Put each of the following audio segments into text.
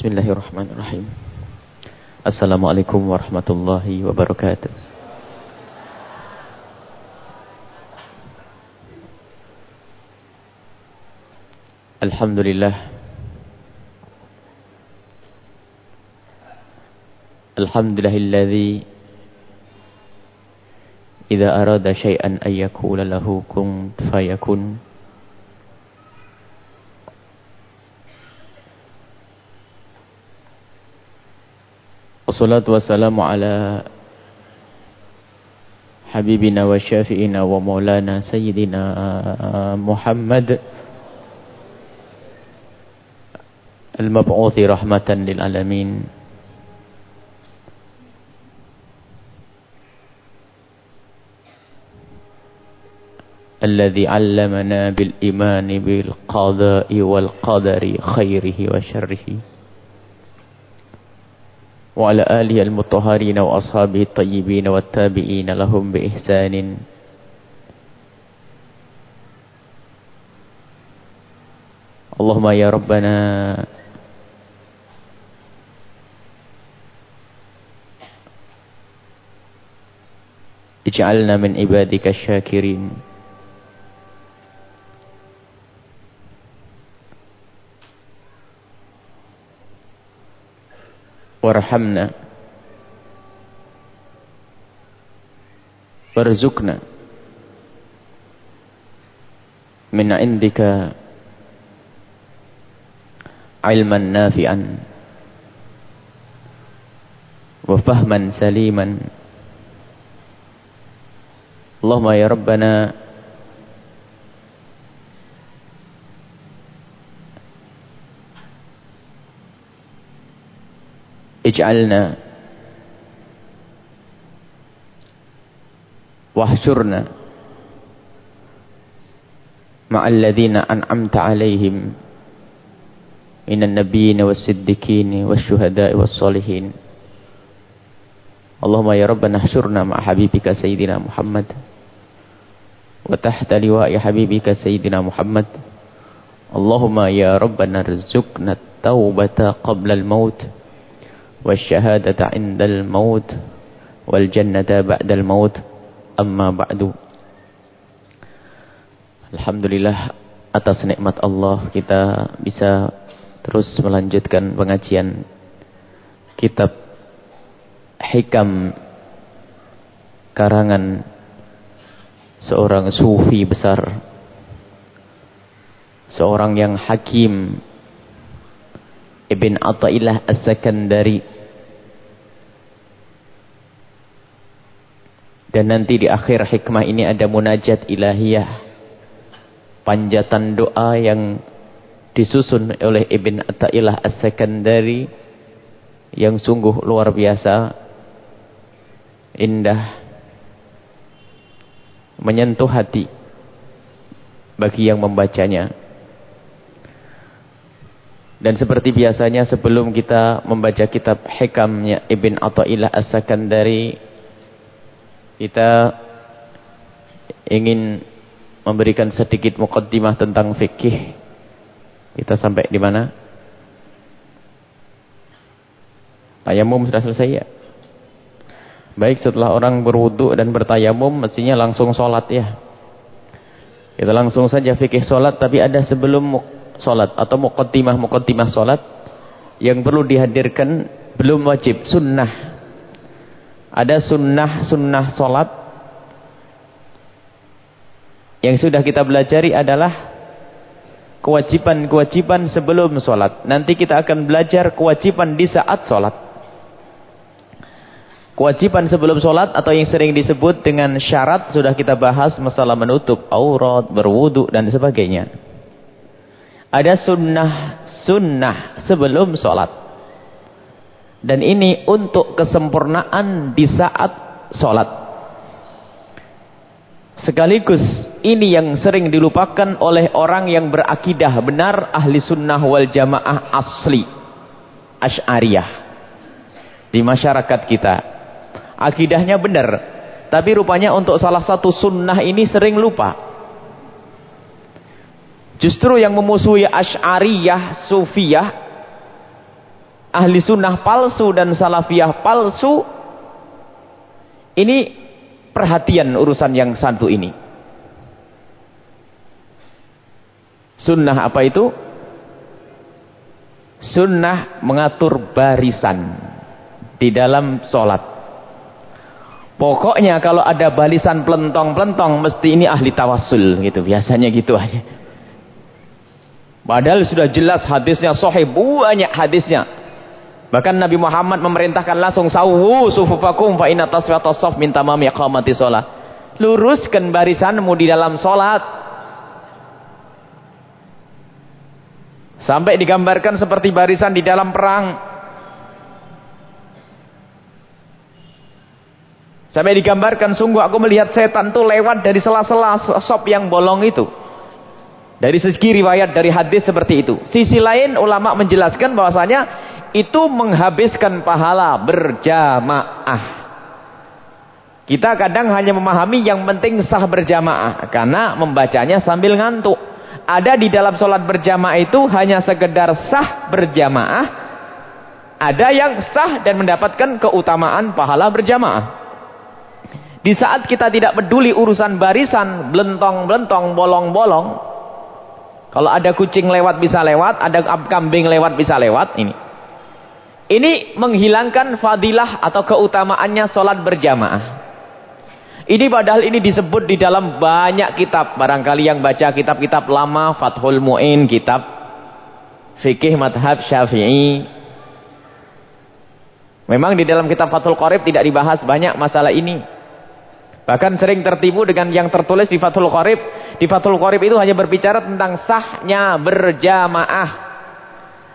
Bismillahirrahmanirrahim. Assalamualaikum warahmatullahi wabarakatuh. Alhamdulillah. Alhamdulillahilladzi idza arada syai'an ay yakula lahu kun fayakun. والصلاة والسلام على حبيبنا وشافئنا ومولانا سيدنا محمد المبعوث رحمة للعالمين. الذي علمنا بالإيمان بالقضاء والقدر خيره وشره. وعلى آله المطهرين وأصحابه الطيبين والتابعين لهم بإحسان. اللهم يا ربنا اجعلنا من عبادك الشاكرين. وارحمنا. وارزقنا. من عندك علما نافعا. وفهما سليما. اللهم يا ربنا اجعلنا واحشرنا مع الذين أنعمت عليهم من النبيين والصديقين والشهداء والصالحين. اللهم يا رب احشرنا مع حبيبك سيدنا محمد وتحت لواء حبيبك سيدنا محمد. اللهم يا رب ارزقنا التوبة قبل الموت. والشهادة عند الموت والجنة بعد الموت أما بعد Alhamdulillah atas nikmat Allah kita bisa terus melanjutkan pengajian kitab hikam karangan seorang sufi besar seorang yang hakim Ibn Atta'illah As-Sakandari. Dan nanti di akhir hikmah ini ada munajat ilahiyah. Panjatan doa yang disusun oleh Ibn Atta'illah As-Sakandari yang sungguh luar biasa indah menyentuh hati bagi yang membacanya dan seperti biasanya sebelum kita membaca kitab hikamnya Ibn Atta'illah As-Sakandari kita ingin memberikan sedikit mukaddimah tentang fikih. Kita sampai di mana? Tayamum sudah selesai ya? Baik setelah orang berwudu dan bertayamum mestinya langsung sholat ya. Kita langsung saja fikih sholat tapi ada sebelum solat atau mukaddimah-mukaddimah solat yang perlu dihadirkan belum wajib sunnah. Ada sunnah-sunnah solat yang sudah kita belajari adalah kewajiban-kewajiban sebelum solat nanti kita akan belajar kewajiban di saat solat kewajiban sebelum solat atau yang sering disebut dengan syarat sudah kita bahas masalah menutup aurat, berwudu dan sebagainya ada sunnah-sunnah sebelum sholat. Dan ini untuk kesempurnaan di saat sholat. Sekaligus ini yang sering dilupakan oleh orang yang berakidah benar ahli sunnah wal jamaah asli. Ash'ariyah. Di masyarakat kita. Akidahnya benar. Tapi rupanya untuk salah satu sunnah ini sering lupa. Justru yang memusuhi Ash'ariyah, Sufiyah ahli sunnah palsu dan salafiyah palsu ini perhatian urusan yang satu ini. Sunnah apa itu? Sunnah mengatur barisan di dalam sholat. Pokoknya kalau ada barisan pelentong-pelentong mesti ini ahli tawassul gitu. Biasanya gitu aja padahal sudah jelas hadisnya sahih banyak hadisnya Bahkan Nabi Muhammad memerintahkan langsung sawu sufufakum fa inna tasfiyatas shaf min tamami iqamati shalah. Luruskan barisanmu di dalam salat. Sampai digambarkan seperti barisan di dalam perang. Sampai digambarkan sungguh aku melihat setan tuh lewat dari sela-sela sop yang bolong itu. Dari segi riwayat dari hadis seperti itu. Sisi lain ulama menjelaskan bahwasanya itu menghabiskan pahala berjamaah. Kita kadang hanya memahami yang penting sah berjamaah karena membacanya sambil ngantuk. Ada di dalam sholat berjamaah itu hanya sekedar sah berjamaah. Ada yang sah dan mendapatkan keutamaan pahala berjamaah. Di saat kita tidak peduli urusan barisan, belentong-belentong, bolong-bolong. Kalau ada kucing lewat bisa lewat, ada kambing lewat bisa lewat. Ini. Ini menghilangkan fadilah atau keutamaannya sholat berjamaah. Ini padahal ini disebut di dalam banyak kitab. Barangkali yang baca kitab-kitab lama, Fathul Mu'in, kitab Fikih Madhab Syafi'i. Memang di dalam kitab Fathul Qorib tidak dibahas banyak masalah ini. Bahkan sering tertipu dengan yang tertulis di Fathul Qorib. Di Fathul Qorib itu hanya berbicara tentang sahnya berjamaah.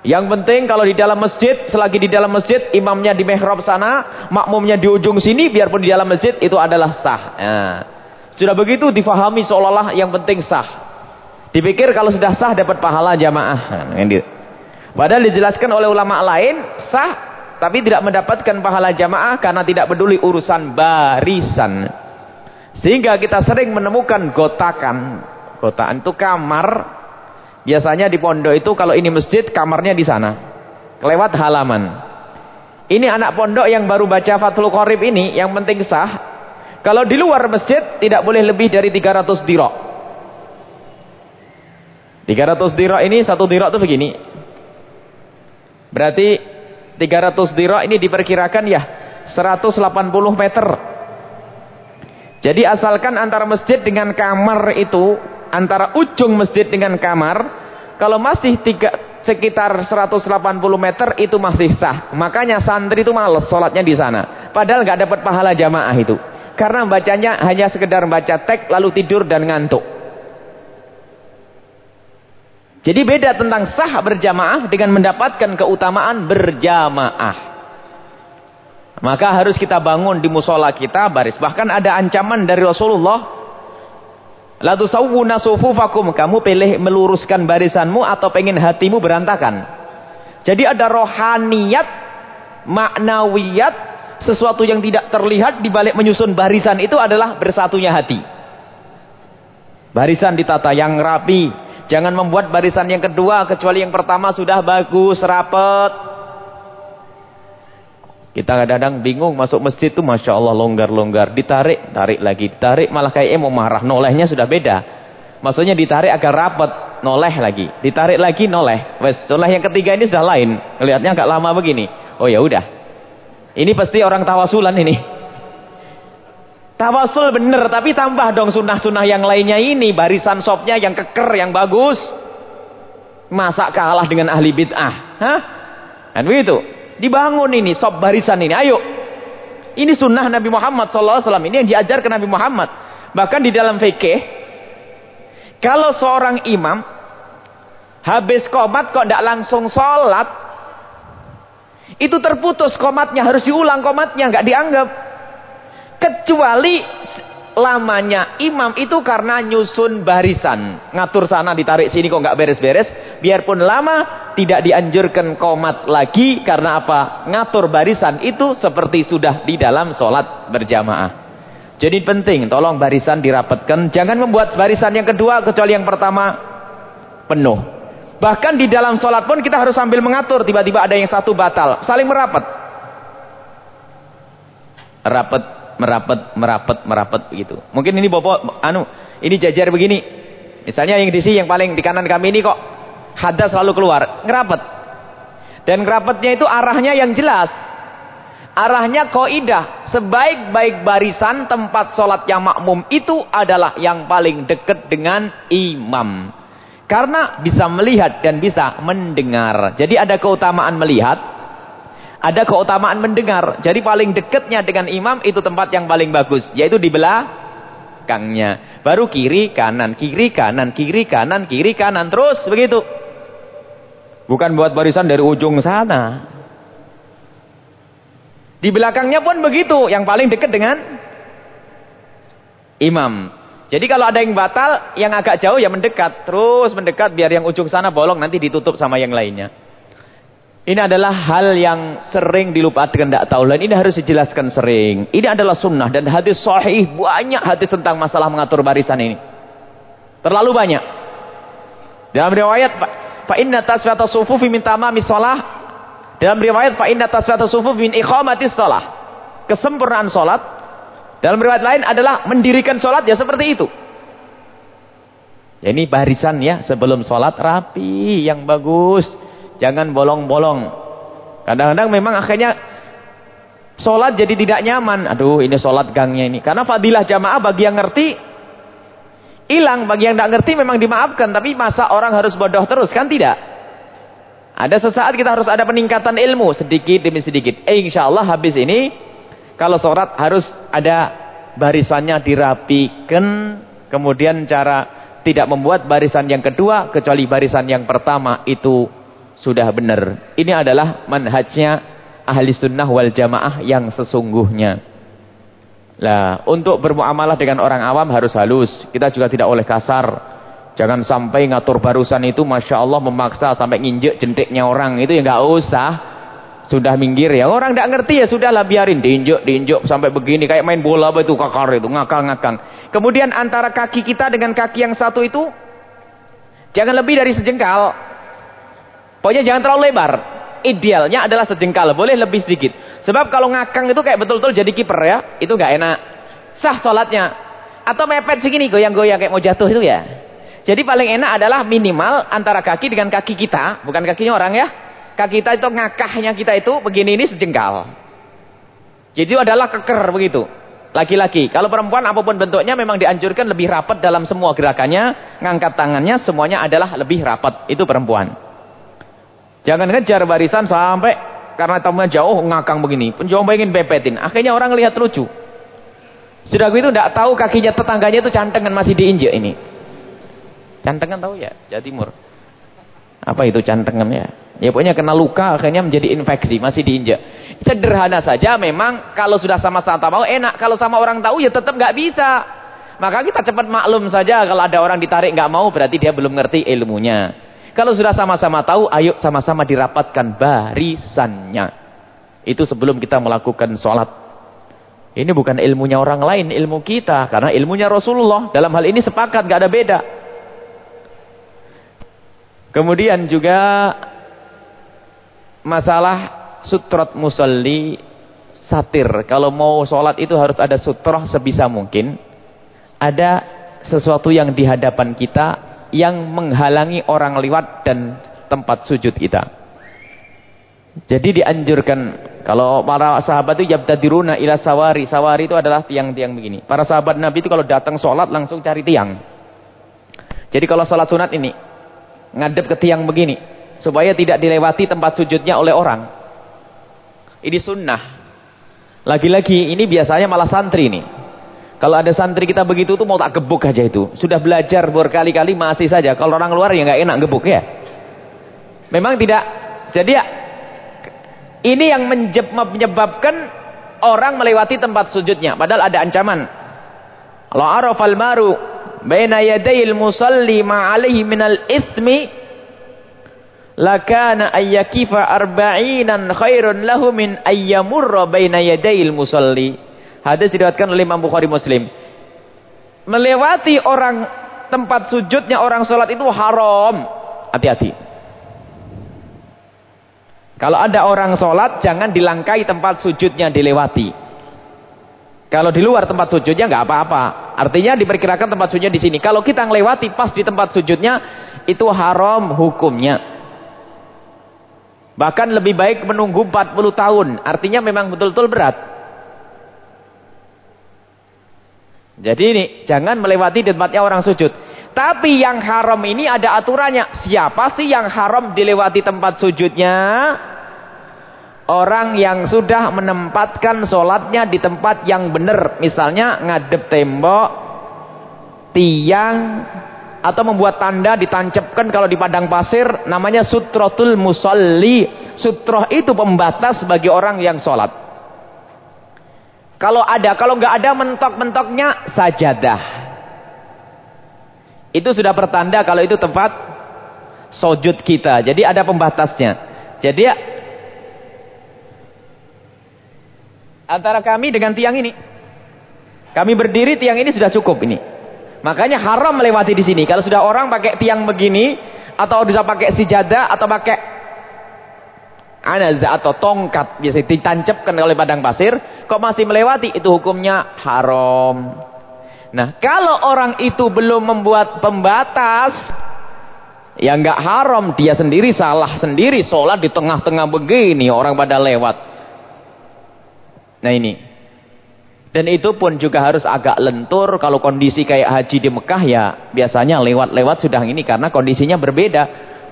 Yang penting kalau di dalam masjid, selagi di dalam masjid, imamnya di mihrab sana, makmumnya di ujung sini, biarpun di dalam masjid, itu adalah sah. Ya. Sudah begitu difahami seolah-olah yang penting sah. Dipikir kalau sudah sah dapat pahala jamaah. Nah, Padahal dijelaskan oleh ulama lain, sah, tapi tidak mendapatkan pahala jamaah karena tidak peduli urusan barisan. Sehingga kita sering menemukan gotakan. Gotakan itu kamar Biasanya di pondok itu kalau ini masjid, kamarnya di sana. Kelewat halaman. Ini anak pondok yang baru baca Fathul Qorib ini, yang penting sah. Kalau di luar masjid, tidak boleh lebih dari 300 dirok. 300 dirok ini, satu dirok itu begini. Berarti 300 dirok ini diperkirakan ya 180 meter. Jadi asalkan antara masjid dengan kamar itu antara ujung masjid dengan kamar kalau masih tiga, sekitar 180 meter itu masih sah. Makanya santri itu males sholatnya di sana. Padahal nggak dapat pahala jamaah itu. Karena bacanya hanya sekedar baca teks lalu tidur dan ngantuk. Jadi beda tentang sah berjamaah dengan mendapatkan keutamaan berjamaah maka harus kita bangun di musola kita baris bahkan ada ancaman dari Rasulullah La tusawwuna sufufakum. Kamu pilih meluruskan barisanmu atau pengen hatimu berantakan. Jadi ada rohaniyat, maknawiyat, sesuatu yang tidak terlihat di balik menyusun barisan itu adalah bersatunya hati. Barisan ditata yang rapi. Jangan membuat barisan yang kedua kecuali yang pertama sudah bagus, rapet. Kita kadang-kadang bingung masuk masjid itu Masya Allah longgar-longgar. Ditarik, tarik lagi. Ditarik malah kayak mau marah. Nolehnya sudah beda. Maksudnya ditarik agar rapat. Noleh lagi. Ditarik lagi noleh. Wes, noleh yang ketiga ini sudah lain. Kelihatannya agak lama begini. Oh ya udah. Ini pasti orang tawasulan ini. Tawasul bener. Tapi tambah dong sunnah-sunnah yang lainnya ini. Barisan sopnya yang keker, yang bagus. Masa kalah dengan ahli bid'ah? Hah? Kan begitu. Dibangun ini, sob barisan ini. Ayo. Ini sunnah Nabi Muhammad SAW. Ini yang diajarkan Nabi Muhammad. Bahkan di dalam fikih. Kalau seorang imam. Habis komat kok tidak langsung sholat. Itu terputus komatnya. Harus diulang komatnya. nggak dianggap. Kecuali lamanya imam itu karena nyusun barisan. Ngatur sana ditarik sini kok nggak beres-beres. Biarpun lama tidak dianjurkan komat lagi karena apa? Ngatur barisan itu seperti sudah di dalam sholat berjamaah. Jadi penting tolong barisan dirapatkan. Jangan membuat barisan yang kedua kecuali yang pertama penuh. Bahkan di dalam sholat pun kita harus sambil mengatur. Tiba-tiba ada yang satu batal. Saling merapat. Rapat, merapat, merapat, merapat begitu. Mungkin ini bobo, anu, ini jajar begini. Misalnya yang di sini yang paling di kanan kami ini kok hadas selalu keluar, ngerapat. Dan ngerapatnya itu arahnya yang jelas. Arahnya koidah. Sebaik-baik barisan tempat sholat yang makmum itu adalah yang paling dekat dengan imam. Karena bisa melihat dan bisa mendengar. Jadi ada keutamaan melihat. Ada keutamaan mendengar. Jadi paling dekatnya dengan imam itu tempat yang paling bagus. Yaitu di belakangnya. Baru kiri kanan, kiri kanan, kiri kanan, kiri kanan. Terus begitu. Bukan buat barisan dari ujung sana. Di belakangnya pun begitu. Yang paling dekat dengan imam. Jadi kalau ada yang batal, yang agak jauh ya mendekat. Terus mendekat biar yang ujung sana bolong nanti ditutup sama yang lainnya. Ini adalah hal yang sering dilupakan tidak tahu. Dan ini harus dijelaskan sering. Ini adalah sunnah dan hadis sahih. Banyak hadis tentang masalah mengatur barisan ini. Terlalu banyak. Dalam riwayat, Fa inna tasfiyata sufufi min tamami sholah. Dalam riwayat, Fa inna tasfiyata sufufi min ikhamatis sholah. Kesempurnaan sholat dalam riwayat lain adalah mendirikan sholat ya seperti itu. Ini barisan ya sebelum sholat rapi yang bagus. Jangan bolong-bolong. Kadang-kadang memang akhirnya sholat jadi tidak nyaman. Aduh ini sholat gangnya ini. Karena fadilah jamaah bagi yang ngerti hilang. Bagi yang tidak ngerti memang dimaafkan. Tapi masa orang harus bodoh terus kan tidak. Ada sesaat kita harus ada peningkatan ilmu sedikit demi sedikit. Eh, insya Allah habis ini kalau sholat harus ada barisannya dirapikan. Kemudian cara tidak membuat barisan yang kedua. Kecuali barisan yang pertama itu sudah benar. Ini adalah manhajnya ahli sunnah wal jamaah yang sesungguhnya. Lah, untuk bermuamalah dengan orang awam harus halus. Kita juga tidak oleh kasar. Jangan sampai ngatur barusan itu Masya Allah memaksa sampai nginjek jentiknya orang. Itu ya nggak usah. Sudah minggir ya. Orang tidak ngerti ya sudahlah biarin. Diinjek, diinjek sampai begini. Kayak main bola apa itu kakar itu. Ngakal-ngakal. Kemudian antara kaki kita dengan kaki yang satu itu. Jangan lebih dari sejengkal. Pokoknya jangan terlalu lebar. Idealnya adalah sejengkal. Boleh lebih sedikit. Sebab kalau ngakang itu kayak betul-betul jadi kiper ya. Itu nggak enak. Sah sholatnya. Atau mepet segini goyang-goyang kayak mau jatuh itu ya. Jadi paling enak adalah minimal antara kaki dengan kaki kita. Bukan kakinya orang ya kaki kita itu ngakahnya kita itu begini ini sejengkal. Jadi itu adalah keker begitu. Laki-laki. Kalau perempuan apa pun bentuknya memang dianjurkan lebih rapat dalam semua gerakannya. Ngangkat tangannya semuanya adalah lebih rapat. Itu perempuan. Jangan ngejar barisan sampai karena tamunya jauh ngakang begini. Penjual ingin bepetin. Akhirnya orang lihat lucu. Sudah begitu tidak tahu kakinya tetangganya itu cantengan masih diinjek ini. Cantengan tahu ya? Jawa Timur. Apa itu cantengan ya? Ya pokoknya kena luka akhirnya menjadi infeksi, masih diinjak. Sederhana saja memang kalau sudah sama-sama tahu enak, kalau sama orang tahu ya tetap nggak bisa. Maka kita cepat maklum saja kalau ada orang ditarik nggak mau berarti dia belum ngerti ilmunya. Kalau sudah sama-sama tahu, ayo sama-sama dirapatkan barisannya. Itu sebelum kita melakukan sholat. Ini bukan ilmunya orang lain, ilmu kita. Karena ilmunya Rasulullah. Dalam hal ini sepakat, nggak ada beda. Kemudian juga masalah sutrat musalli satir. Kalau mau sholat itu harus ada sutroh sebisa mungkin. Ada sesuatu yang di hadapan kita yang menghalangi orang lewat dan tempat sujud kita. Jadi dianjurkan kalau para sahabat itu yabtadiruna ila sawari. Sawari itu adalah tiang-tiang begini. Para sahabat Nabi itu kalau datang sholat langsung cari tiang. Jadi kalau sholat sunat ini ngadep ke tiang begini supaya tidak dilewati tempat sujudnya oleh orang. Ini sunnah. Lagi-lagi ini biasanya malah santri nih. Kalau ada santri kita begitu tuh mau tak gebuk aja itu. Sudah belajar berkali-kali masih saja. Kalau orang luar ya nggak enak gebuk ya. Memang tidak. Jadi ya ini yang menyebabkan orang melewati tempat sujudnya. Padahal ada ancaman. Allah arafal maru baina yadayil musalli ma'alihi minal ismi lakana ayyakifa arba'inan khairun lahu min ayyamurra baina yadayil musalli. Hadis diriwayatkan oleh Imam Bukhari Muslim. Melewati orang tempat sujudnya orang salat itu haram. Hati-hati. Kalau ada orang sholat, jangan dilangkai tempat sujudnya dilewati. Kalau di luar tempat sujudnya nggak apa-apa. Artinya diperkirakan tempat sujudnya di sini. Kalau kita ngelewati pas di tempat sujudnya, itu haram hukumnya. Bahkan lebih baik menunggu 40 tahun. Artinya memang betul-betul berat. Jadi ini, jangan melewati di tempatnya orang sujud. Tapi yang haram ini ada aturannya. Siapa sih yang haram dilewati tempat sujudnya? Orang yang sudah menempatkan sholatnya di tempat yang benar. Misalnya ngadep tembok, tiang, atau membuat tanda ditancapkan kalau di padang pasir namanya sutrotul musalli sutroh itu pembatas bagi orang yang sholat kalau ada kalau nggak ada mentok-mentoknya sajadah. Itu sudah pertanda kalau itu tempat sujud kita. Jadi ada pembatasnya. Jadi antara kami dengan tiang ini. Kami berdiri tiang ini sudah cukup ini. Makanya haram melewati di sini. Kalau sudah orang pakai tiang begini atau bisa pakai sijadah atau pakai anazah atau tongkat biasa ditancapkan oleh padang pasir, kok masih melewati itu hukumnya haram. Nah, kalau orang itu belum membuat pembatas ya enggak haram, dia sendiri salah sendiri sholat di tengah-tengah begini orang pada lewat. Nah ini dan itu pun juga harus agak lentur. Kalau kondisi kayak haji di Mekah ya biasanya lewat-lewat sudah ini karena kondisinya berbeda.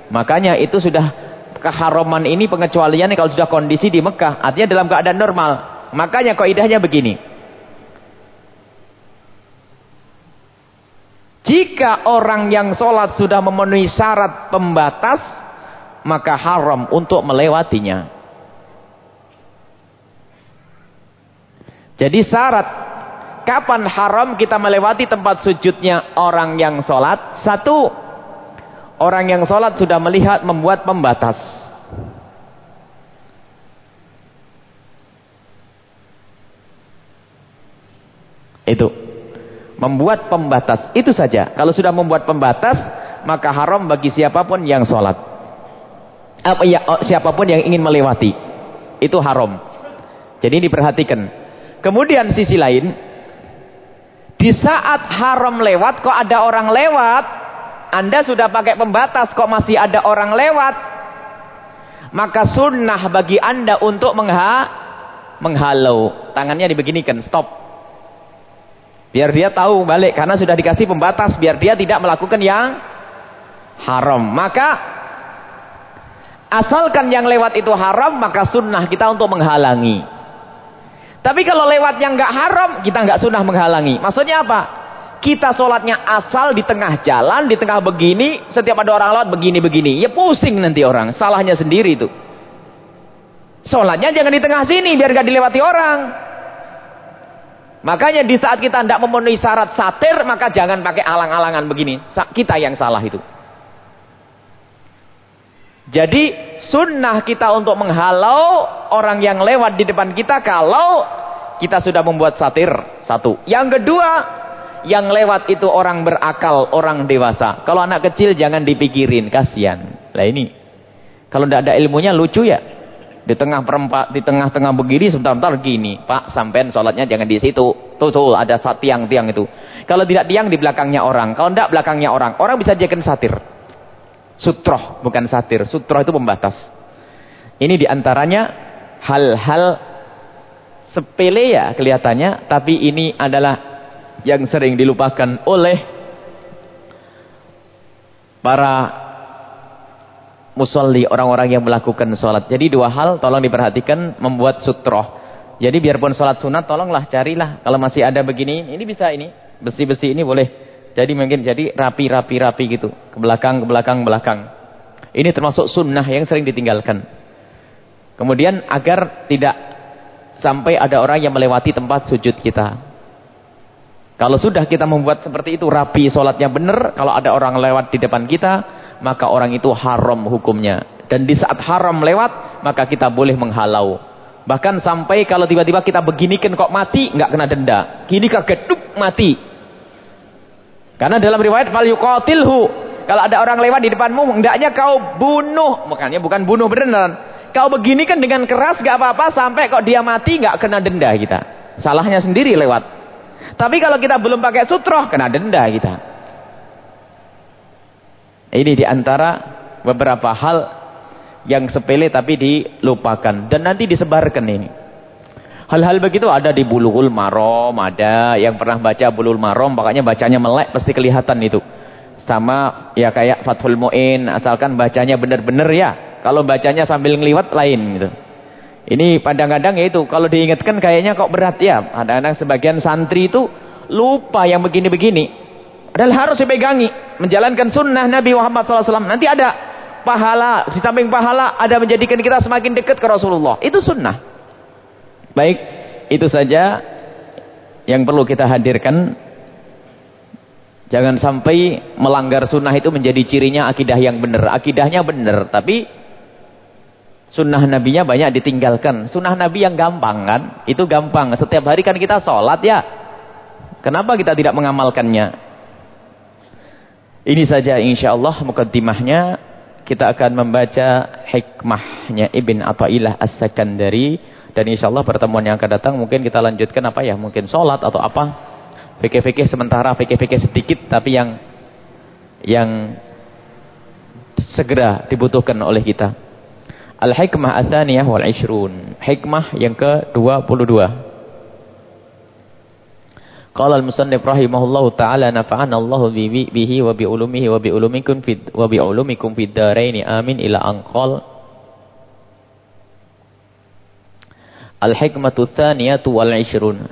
Makanya itu sudah keharaman ini pengecualiannya kalau sudah kondisi di Mekah. Artinya dalam keadaan normal. Makanya kaidahnya begini. Jika orang yang sholat sudah memenuhi syarat pembatas, maka haram untuk melewatinya. Jadi syarat kapan haram kita melewati tempat sujudnya orang yang sholat? Satu, orang yang sholat sudah melihat membuat pembatas. Itu. Membuat pembatas. Itu saja. Kalau sudah membuat pembatas, maka haram bagi siapa pun yang sholat. Apa ya, oh, siapa pun yang ingin melewati. Itu haram. Jadi diperhatikan. Kemudian sisi lain, di saat haram lewat, kok ada orang lewat, Anda sudah pakai pembatas, kok masih ada orang lewat, maka sunnah bagi Anda untuk mengha menghalau. Tangannya dibeginikan, stop. Biar dia tahu balik, karena sudah dikasih pembatas, biar dia tidak melakukan yang haram. Maka, asalkan yang lewat itu haram, maka sunnah kita untuk menghalangi. Tapi kalau lewat yang nggak haram, kita nggak sunnah menghalangi. Maksudnya apa? Kita sholatnya asal di tengah jalan, di tengah begini, setiap ada orang lewat begini-begini. Ya pusing nanti orang, salahnya sendiri itu. Sholatnya jangan di tengah sini, biar nggak dilewati orang. Makanya di saat kita tidak memenuhi syarat satir, maka jangan pakai alang-alangan begini. Kita yang salah itu. Jadi sunnah kita untuk menghalau orang yang lewat di depan kita kalau kita sudah membuat satir. Satu. Yang kedua, yang lewat itu orang berakal, orang dewasa. Kalau anak kecil jangan dipikirin, kasihan. Lah ini. Kalau tidak ada ilmunya lucu ya. Di tengah perempat, di tengah-tengah begini sebentar-bentar gini. Pak, sampean sholatnya jangan di situ. Tuh, tuh, ada tiang-tiang itu. Kalau tidak tiang di belakangnya orang. Kalau tidak belakangnya orang. Orang bisa jadikan satir. Sutroh, bukan satir. Sutroh itu pembatas. Ini di antaranya hal-hal sepele ya kelihatannya. Tapi ini adalah yang sering dilupakan oleh para musalli, orang-orang yang melakukan sholat. Jadi dua hal tolong diperhatikan membuat sutroh. Jadi biarpun sholat sunat tolonglah carilah. Kalau masih ada begini, ini bisa ini. Besi-besi ini boleh jadi mungkin jadi rapi-rapi-rapi gitu. Ke belakang, ke belakang, belakang. Ini termasuk sunnah yang sering ditinggalkan. Kemudian agar tidak sampai ada orang yang melewati tempat sujud kita. Kalau sudah kita membuat seperti itu rapi sholatnya benar. Kalau ada orang lewat di depan kita. Maka orang itu haram hukumnya. Dan di saat haram lewat. Maka kita boleh menghalau. Bahkan sampai kalau tiba-tiba kita beginikan kok mati. nggak kena denda. Gini kaget. Duk, mati. Karena dalam riwayat fal yuqatilhu. Kalau ada orang lewat di depanmu, hendaknya kau bunuh. Makanya bukan bunuh beneran. Kau begini kan dengan keras gak apa-apa sampai kok dia mati gak kena denda kita. Salahnya sendiri lewat. Tapi kalau kita belum pakai sutroh kena denda kita. Ini di antara beberapa hal yang sepele tapi dilupakan. Dan nanti disebarkan ini. Hal-hal begitu ada di Bulughul Marom, ada yang pernah baca Bulughul Marom, makanya bacanya melek pasti kelihatan itu. Sama ya kayak Fathul Mu'in, asalkan bacanya benar-benar ya. Kalau bacanya sambil ngeliwat lain gitu. Ini kadang-kadang ya itu, kalau diingatkan kayaknya kok berat ya. Kadang-kadang sebagian santri itu lupa yang begini-begini. Adalah harus dipegangi. Menjalankan sunnah Nabi Muhammad SAW. Nanti ada pahala, di samping pahala ada menjadikan kita semakin dekat ke Rasulullah. Itu sunnah. Baik, itu saja yang perlu kita hadirkan. Jangan sampai melanggar sunnah itu menjadi cirinya akidah yang benar. Akidahnya benar, tapi sunnah nabinya banyak ditinggalkan. Sunnah nabi yang gampang kan? Itu gampang. Setiap hari kan kita sholat ya. Kenapa kita tidak mengamalkannya? Ini saja insya Allah mukaddimahnya. Kita akan membaca hikmahnya Ibn Atta'illah As-Sakandari dan insya Allah pertemuan yang akan datang mungkin kita lanjutkan apa ya? Mungkin sholat atau apa? Fikih-fikih sementara, fikih-fikih sedikit tapi yang yang segera dibutuhkan oleh kita. Al-hikmah atsaniyah wal ishrun. Hikmah yang ke-22. Qala al-musannif rahimahullahu taala nafa'ana Allah bihi wa bi ulumihi wa bi ulumikum fid wa bi ulumikum fid darain amin ila anqal Al-hikmatu tsaniyatu wal ishrun.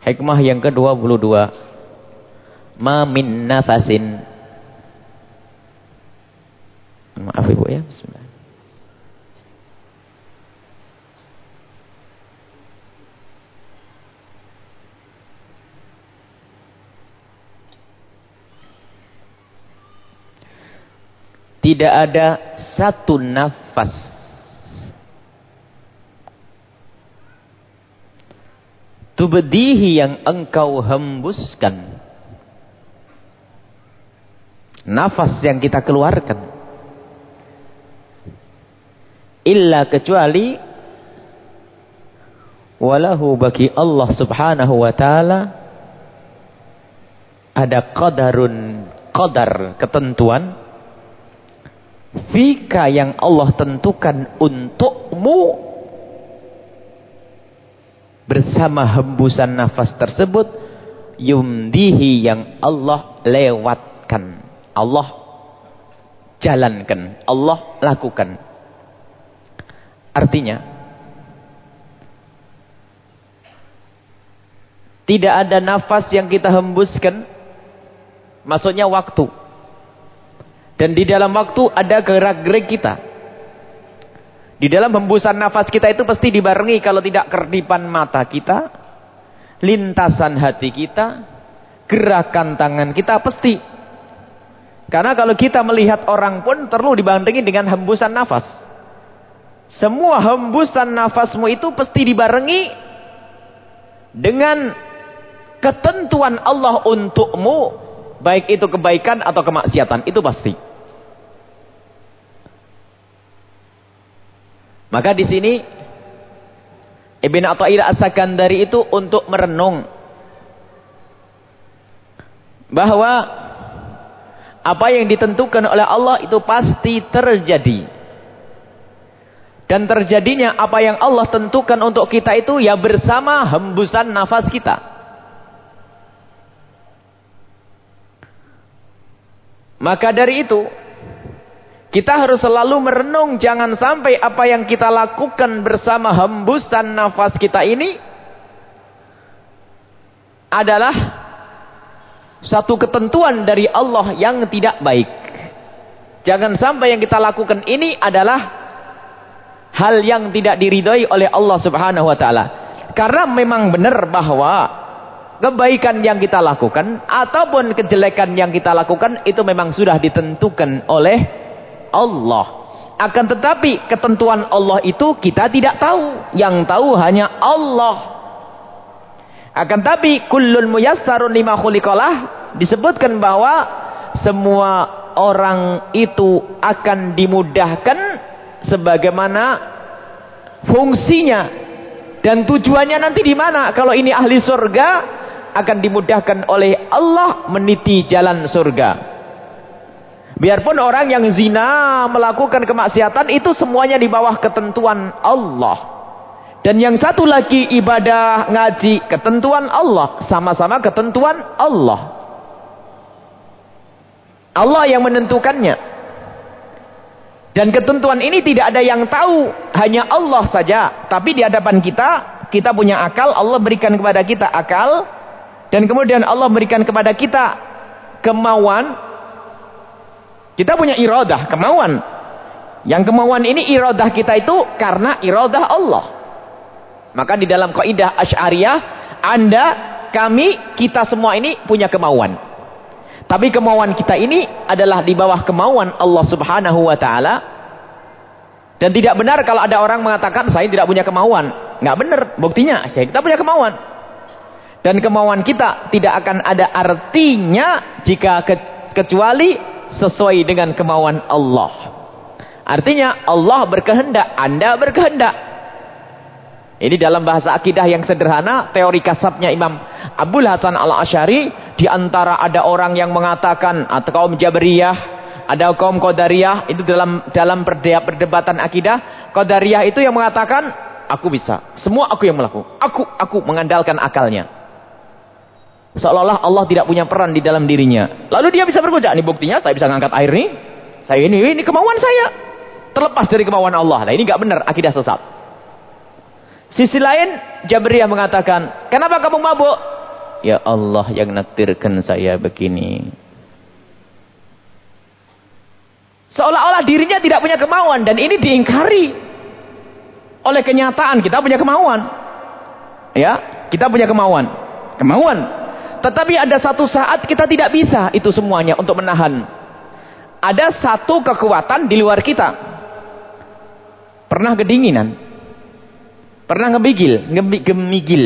Hikmah yang ke-22. Ma min nafasin. Maaf Ibu ya. Bismillah. Tidak ada satu nafas. Tubdihi yang engkau hembuskan. Nafas yang kita keluarkan. Illa kecuali walahu bagi Allah subhanahu wa ta'ala ada qadarun qadar ketentuan fika yang Allah tentukan untukmu. Bersama hembusan nafas tersebut yumdihi yang Allah lewatkan. Allah jalankan. Allah lakukan. Artinya tidak ada nafas yang kita hembuskan. Maksudnya waktu dan di dalam waktu ada gerak-gerik kita di dalam hembusan nafas kita itu pasti dibarengi kalau tidak kerdipan mata kita, lintasan hati kita, gerakan tangan kita pasti. Karena kalau kita melihat orang pun perlu dibandingi dengan hembusan nafas. Semua hembusan nafasmu itu pasti dibarengi dengan ketentuan Allah untukmu, baik itu kebaikan atau kemaksiatan, itu pasti. Maka di sini Ibn Atta'illah As-Sakandari itu untuk merenung bahwa apa yang ditentukan oleh Allah itu pasti terjadi. Dan terjadinya apa yang Allah tentukan untuk kita itu ya bersama hembusan nafas kita. Maka dari itu kita harus selalu merenung jangan sampai apa yang kita lakukan bersama hembusan nafas kita ini adalah satu ketentuan dari Allah yang tidak baik. Jangan sampai yang kita lakukan ini adalah hal yang tidak diridhoi oleh Allah Subhanahu wa taala. Karena memang benar bahwa kebaikan yang kita lakukan ataupun kejelekan yang kita lakukan itu memang sudah ditentukan oleh Allah. Akan tetapi ketentuan Allah itu kita tidak tahu. Yang tahu hanya Allah. Akan tetapi kullun muyassarun lima khuliqalah disebutkan bahwa semua orang itu akan dimudahkan sebagaimana fungsinya dan tujuannya nanti di mana. Kalau ini ahli surga akan dimudahkan oleh Allah meniti jalan surga. Biarpun orang yang zina melakukan kemaksiatan itu semuanya di bawah ketentuan Allah. Dan yang satu lagi ibadah ngaji ketentuan Allah, sama-sama ketentuan Allah. Allah yang menentukannya. Dan ketentuan ini tidak ada yang tahu, hanya Allah saja. Tapi di hadapan kita, kita punya akal, Allah berikan kepada kita akal. Dan kemudian Allah berikan kepada kita kemauan. Kita punya iradah, kemauan. Yang kemauan ini iradah kita itu karena iradah Allah. Maka di dalam kaidah Asy'ariyah, Anda, kami, kita semua ini punya kemauan. Tapi kemauan kita ini adalah di bawah kemauan Allah subhanahu wa ta'ala. Dan tidak benar kalau ada orang mengatakan saya tidak punya kemauan. Nggak benar. Buktinya saya kita punya kemauan. Dan kemauan kita tidak akan ada artinya jika ke, kecuali sesuai dengan kemauan Allah. Artinya Allah berkehendak, Anda berkehendak. Ini dalam bahasa akidah yang sederhana, teori kasabnya Imam Abdul Hasan al-Ashari. Di antara ada orang yang mengatakan, atau kaum Jabriyah, ada kaum Qadariyah, itu dalam dalam perdebatan akidah. Qadariyah itu yang mengatakan, aku bisa. Semua aku yang melakukan. Aku, aku mengandalkan akalnya. Seolah-olah Allah tidak punya peran di dalam dirinya. Lalu dia bisa bergojak. Ini buktinya, saya bisa ngangkat air nih. Saya ini, ini kemauan saya. Terlepas dari kemauan Allah. Nah ini nggak benar, akidah sesat. Sisi lain Jabriyah mengatakan, "Kenapa kamu mabuk?" Ya Allah yang naktirkan saya begini. Seolah-olah dirinya tidak punya kemauan dan ini diingkari oleh kenyataan kita punya kemauan. Ya, kita punya kemauan. Kemauan. Tetapi ada satu saat kita tidak bisa itu semuanya untuk menahan. Ada satu kekuatan di luar kita. Pernah kedinginan. Pernah ngemigil, gemigil.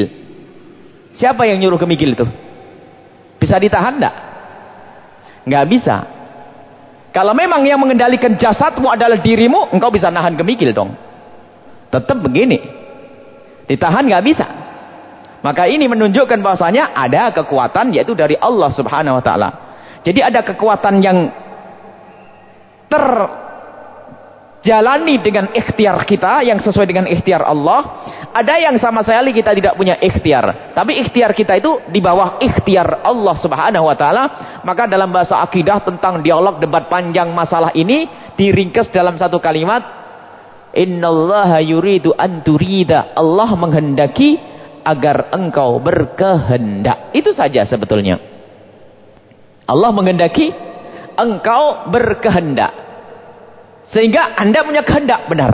Siapa yang nyuruh gemigil itu? Bisa ditahan enggak? Enggak bisa. Kalau memang yang mengendalikan jasadmu adalah dirimu, engkau bisa nahan gemigil dong. Tetap begini. Ditahan enggak bisa. Maka ini menunjukkan bahwasanya ada kekuatan yaitu dari Allah Subhanahu wa taala. Jadi ada kekuatan yang ter jalani dengan ikhtiar kita yang sesuai dengan ikhtiar Allah. Ada yang sama sekali kita tidak punya ikhtiar. Tapi ikhtiar kita itu di bawah ikhtiar Allah subhanahu wa ta'ala. Maka dalam bahasa akidah tentang dialog debat panjang masalah ini. Diringkas dalam satu kalimat. Innallaha yuridu anturida. Allah menghendaki agar engkau berkehendak. Itu saja sebetulnya. Allah menghendaki engkau berkehendak. Sehingga Anda punya kehendak benar.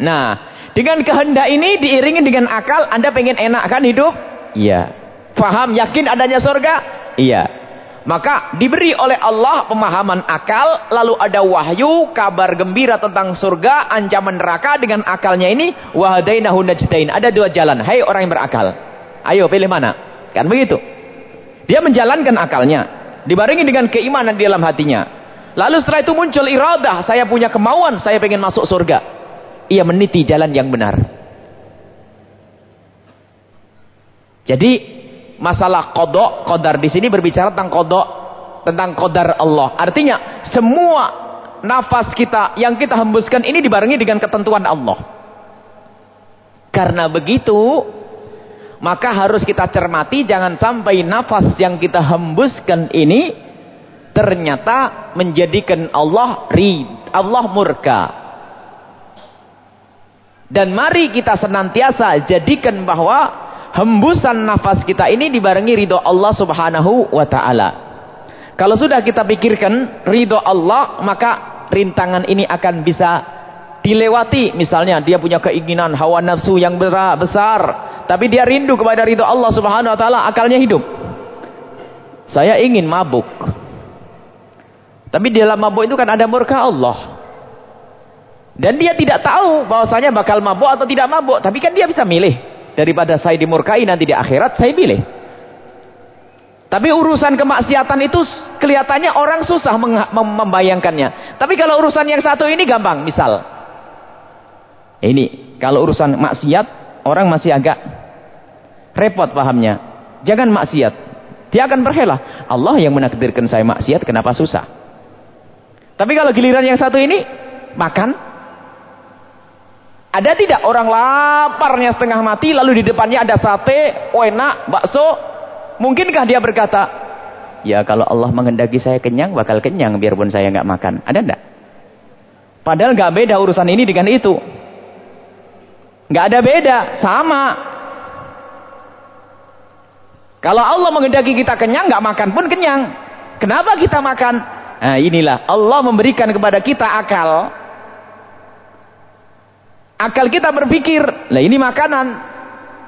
Nah, dengan kehendak ini diiringi dengan akal, Anda pengen enak kan hidup? Iya. Faham, yakin adanya surga? Iya. Maka diberi oleh Allah pemahaman akal, lalu ada wahyu, kabar gembira tentang surga, ancaman neraka dengan akalnya ini, wahadainahu najdain. Ada dua jalan. Hai hey, orang yang berakal. Ayo pilih mana? Kan begitu. Dia menjalankan akalnya. Dibarengi dengan keimanan di dalam hatinya. Lalu setelah itu muncul iradah, saya punya kemauan, saya ingin masuk surga. Ia meniti jalan yang benar. Jadi masalah kodok, kodar di sini berbicara tentang kodok, tentang kodar Allah. Artinya semua nafas kita yang kita hembuskan ini dibarengi dengan ketentuan Allah. Karena begitu, maka harus kita cermati jangan sampai nafas yang kita hembuskan ini ternyata menjadikan Allah rid, Allah murka. Dan mari kita senantiasa jadikan bahwa hembusan nafas kita ini dibarengi ridho Allah subhanahu wa ta'ala. Kalau sudah kita pikirkan ridho Allah, maka rintangan ini akan bisa dilewati. Misalnya dia punya keinginan hawa nafsu yang besar. Tapi dia rindu kepada ridho Allah subhanahu wa ta'ala, akalnya hidup. Saya ingin mabuk. Tapi di dalam mabuk itu kan ada murka Allah. Dan dia tidak tahu bahwasanya bakal mabuk atau tidak mabuk. Tapi kan dia bisa milih. Daripada saya dimurkai nanti di akhirat, saya pilih. Tapi urusan kemaksiatan itu kelihatannya orang susah membayangkannya. Tapi kalau urusan yang satu ini gampang. Misal, Ini kalau urusan maksiat orang masih agak repot pahamnya. Jangan maksiat. Dia akan berhelah. Allah yang menakdirkan saya maksiat kenapa susah? Tapi kalau giliran yang satu ini makan ada tidak orang laparnya setengah mati lalu di depannya ada sate, enak, bakso? Mungkinkah dia berkata, ya kalau Allah mengendaki saya kenyang bakal kenyang biarpun saya nggak makan. Ada enggak? Padahal nggak beda urusan ini dengan itu. Nggak ada beda, sama. Kalau Allah mengendaki kita kenyang, nggak makan pun kenyang. Kenapa kita makan? Nah inilah Allah memberikan kepada kita akal Akal kita berpikir, lah ini makanan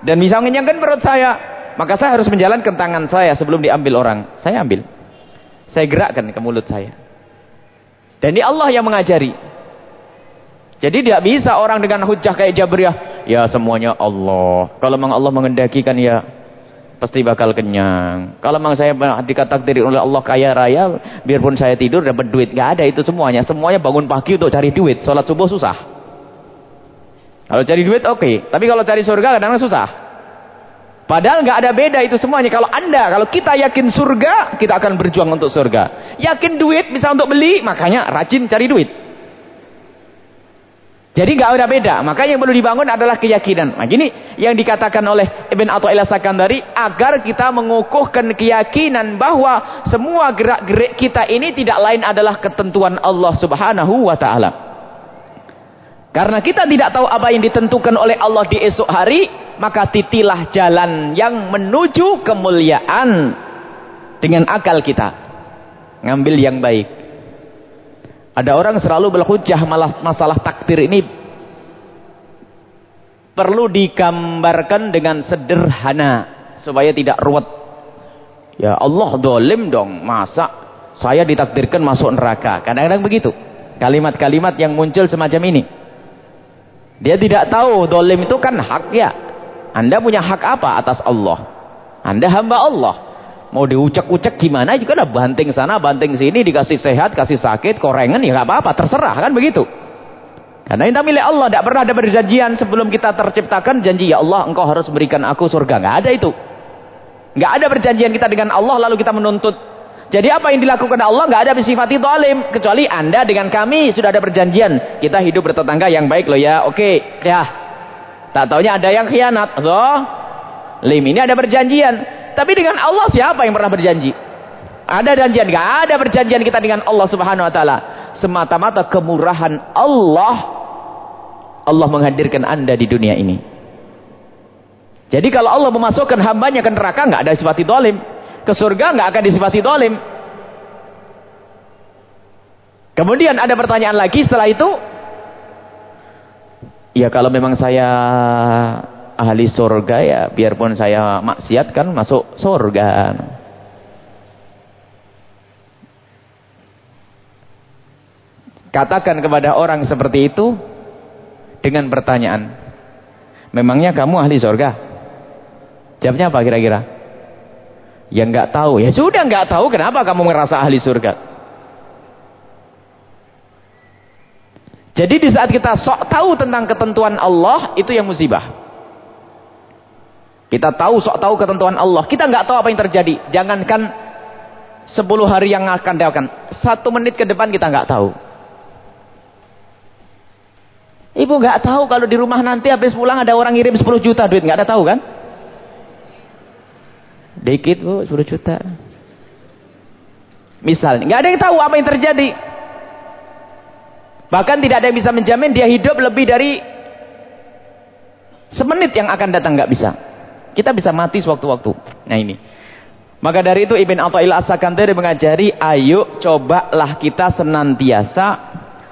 dan bisa mengenyangkan perut saya. Maka saya harus menjalankan tangan saya sebelum diambil orang. Saya ambil. Saya gerakkan ke mulut saya. Dan ini Allah yang mengajari. Jadi tidak bisa orang dengan hujah kayak Jabriyah. Ya semuanya Allah. Kalau memang Allah mengendakikan ya pasti bakal kenyang. Kalau memang saya diri oleh Allah kaya raya, biarpun saya tidur dapat duit. Nggak ada itu semuanya. Semuanya bangun pagi untuk cari duit. Sholat subuh susah. Kalau cari duit oke, okay. tapi kalau cari surga kadang-kadang susah. Padahal nggak ada beda itu semuanya. Kalau anda, kalau kita yakin surga, kita akan berjuang untuk surga. Yakin duit bisa untuk beli, makanya rajin cari duit. Jadi nggak ada beda. Makanya yang perlu dibangun adalah keyakinan. Nah gini yang dikatakan oleh Ibn Athaillah Sakandari agar kita mengukuhkan keyakinan bahwa semua gerak-gerik kita ini tidak lain adalah ketentuan Allah Subhanahu wa taala. Karena kita tidak tahu apa yang ditentukan oleh Allah di esok hari, maka titilah jalan yang menuju kemuliaan dengan akal kita. Ngambil yang baik. Ada orang selalu berhujah malah masalah takdir ini perlu digambarkan dengan sederhana supaya tidak ruwet. Ya Allah dolim dong, masa saya ditakdirkan masuk neraka. Kadang-kadang begitu. Kalimat-kalimat yang muncul semacam ini. Dia tidak tahu dolim itu kan hak ya. Anda punya hak apa atas Allah? Anda hamba Allah. Mau diucek-ucek gimana juga lah banting sana, banting sini, dikasih sehat, kasih sakit, korengan ya nggak apa-apa, terserah kan begitu. Karena ini milik Allah, tidak pernah ada perjanjian sebelum kita terciptakan janji ya Allah, engkau harus berikan aku surga, nggak ada itu. Nggak ada perjanjian kita dengan Allah lalu kita menuntut jadi apa yang dilakukan Allah nggak ada sifat zalim kecuali Anda dengan kami sudah ada perjanjian. Kita hidup bertetangga yang baik loh ya. Oke, ya. Tak taunya ada yang khianat. Loh. Lim ini ada perjanjian. Tapi dengan Allah siapa yang pernah berjanji? Ada janjian, nggak ada perjanjian kita dengan Allah Subhanahu wa taala. Semata-mata kemurahan Allah Allah menghadirkan Anda di dunia ini. Jadi kalau Allah memasukkan hambanya ke neraka nggak ada sifat zalim ke surga nggak akan disifati dolim. Kemudian ada pertanyaan lagi setelah itu. Ya kalau memang saya ahli surga ya biarpun saya maksiat kan masuk surga. Katakan kepada orang seperti itu dengan pertanyaan. Memangnya kamu ahli surga? Jawabnya apa kira-kira? Yang nggak tahu, ya sudah nggak tahu kenapa kamu merasa ahli surga. Jadi di saat kita sok tahu tentang ketentuan Allah, itu yang musibah. Kita tahu sok tahu ketentuan Allah, kita nggak tahu apa yang terjadi. Jangankan 10 hari yang akan datang, satu menit ke depan kita nggak tahu. Ibu nggak tahu kalau di rumah nanti habis pulang ada orang ngirim 10 juta duit, nggak ada tahu kan? Dikit bu, 10 juta. Misalnya, nggak ada yang tahu apa yang terjadi. Bahkan tidak ada yang bisa menjamin dia hidup lebih dari semenit yang akan datang nggak bisa. Kita bisa mati sewaktu-waktu. Nah ini. Maka dari itu Ibn Atta'il As-Sakandari mengajari, ayo cobalah kita senantiasa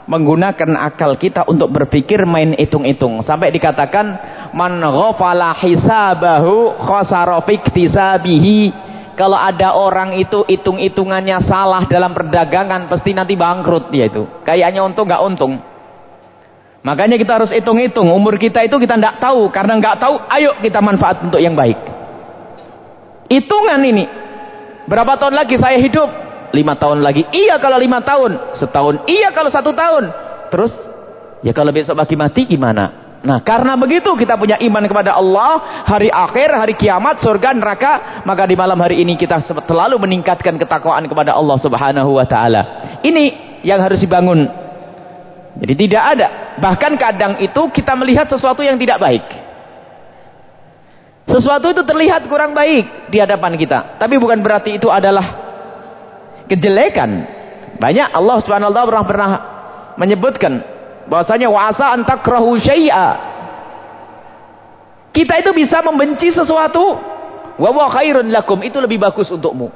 menggunakan akal kita untuk berpikir main hitung-hitung. Sampai dikatakan man ghafala hisabahu khasara fiktisabihi. Kalau ada orang itu hitung-hitungannya salah dalam perdagangan pasti nanti bangkrut dia itu. Kayaknya untung nggak untung. Makanya kita harus hitung-hitung. Umur kita itu kita tidak tahu. Karena nggak tahu, ayo kita manfaat untuk yang baik. Hitungan ini. Berapa tahun lagi saya hidup? Lima tahun lagi. Iya kalau lima tahun. Setahun. Iya kalau satu tahun. Terus, ya kalau besok pagi mati gimana? Nah, karena begitu kita punya iman kepada Allah, hari akhir, hari kiamat, surga, neraka, maka di malam hari ini kita selalu meningkatkan ketakwaan kepada Allah Subhanahu wa taala. Ini yang harus dibangun. Jadi tidak ada. Bahkan kadang itu kita melihat sesuatu yang tidak baik. Sesuatu itu terlihat kurang baik di hadapan kita, tapi bukan berarti itu adalah kejelekan. Banyak Allah Subhanahu wa taala pernah, menyebutkan bahwasanya wasa antakrahu syai'a. Kita itu bisa membenci sesuatu wa wa khairun lakum. Itu lebih bagus untukmu.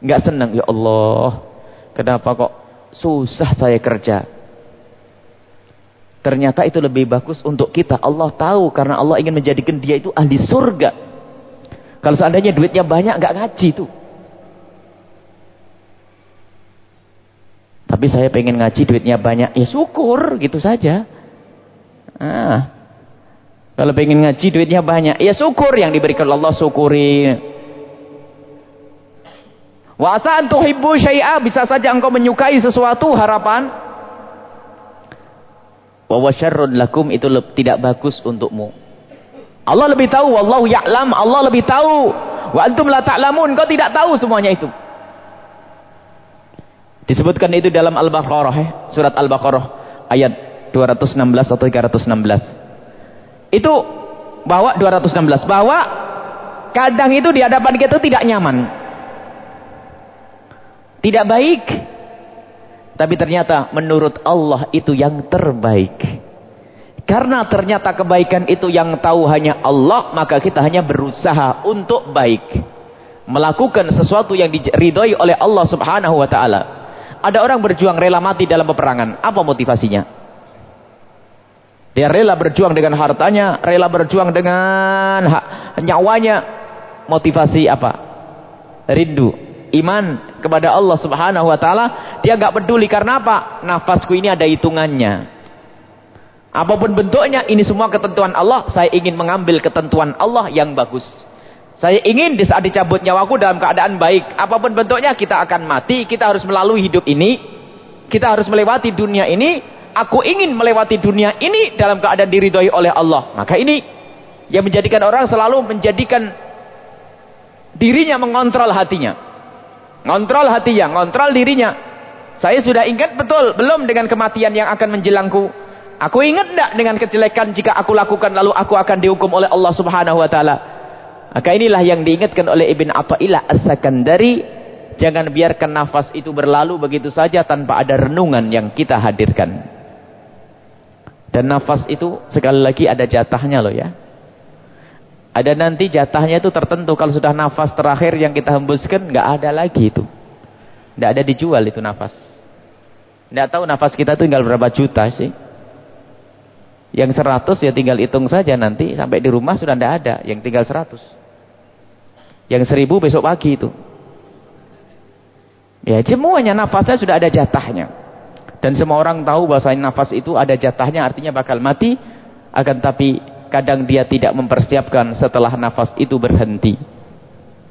Enggak senang ya Allah kenapa kok susah saya kerja? Ternyata itu lebih bagus untuk kita. Allah tahu karena Allah ingin menjadikan dia itu ahli surga. Kalau seandainya duitnya banyak enggak ngaji tuh Tapi saya pengen ngaji duitnya banyak. Ya syukur gitu saja. Ah. Kalau pengen ngaji duitnya banyak. Ya syukur yang diberikan Allah syukuri. Wa asa an tuhibbu syai'a bisa saja engkau menyukai sesuatu harapan. Wa wasyarrun lakum itu tidak bagus untukmu. Allah lebih tahu wallahu ya'lam Allah lebih tahu. Wa antum la ta'lamun kau tidak tahu semuanya itu. Disebutkan itu dalam Al-Baqarah, eh? surat Al-Baqarah ayat 216 atau 316. Itu bahwa 216 bahwa kadang itu di hadapan kita tidak nyaman. Tidak baik. Tapi ternyata menurut Allah itu yang terbaik. Karena ternyata kebaikan itu yang tahu hanya Allah, maka kita hanya berusaha untuk baik. Melakukan sesuatu yang diridhoi oleh Allah Subhanahu wa taala. Ada orang berjuang rela mati dalam peperangan. Apa motivasinya? Dia rela berjuang dengan hartanya, rela berjuang dengan nyawanya. Motivasi apa? Rindu, iman kepada Allah Subhanahu wa taala. Dia enggak peduli karena apa? Nafasku ini ada hitungannya. Apa pun bentuknya, ini semua ketentuan Allah. Saya ingin mengambil ketentuan Allah yang bagus. Saya ingin di saat dicabut nyawaku dalam keadaan baik. Apa pun bentuknya kita akan mati. Kita harus melalui hidup ini. Kita harus melewati dunia ini. Aku ingin melewati dunia ini dalam keadaan diridhoi oleh Allah. Maka ini yang menjadikan orang selalu menjadikan dirinya mengontrol hatinya. Ngontrol hatinya, ngontrol dirinya. Saya sudah ingat betul, belum dengan kematian yang akan menjelangku. Aku ingat tidak dengan kejelekan jika aku lakukan lalu aku akan dihukum oleh Allah Subhanahu wa taala. Maka inilah yang diingatkan oleh Ibn Atta'illah As-Sakandari. Jangan biarkan nafas itu berlalu begitu saja tanpa ada renungan yang kita hadirkan. Dan nafas itu sekali lagi ada jatahnya loh ya. Ada nanti jatahnya itu tertentu. Kalau sudah nafas terakhir yang kita hembuskan, nggak ada lagi itu. Nggak ada dijual itu nafas. Nggak tahu nafas kita tinggal berapa juta sih. Yang seratus ya tinggal hitung saja nanti. Sampai di rumah sudah tidak ada. Yang tinggal seratus. Yang seribu besok pagi itu. Ya semuanya nafasnya sudah ada jatahnya. Dan semua orang tahu bahwa nafas itu ada jatahnya artinya bakal mati. Akan tapi kadang dia tidak mempersiapkan setelah nafas itu berhenti.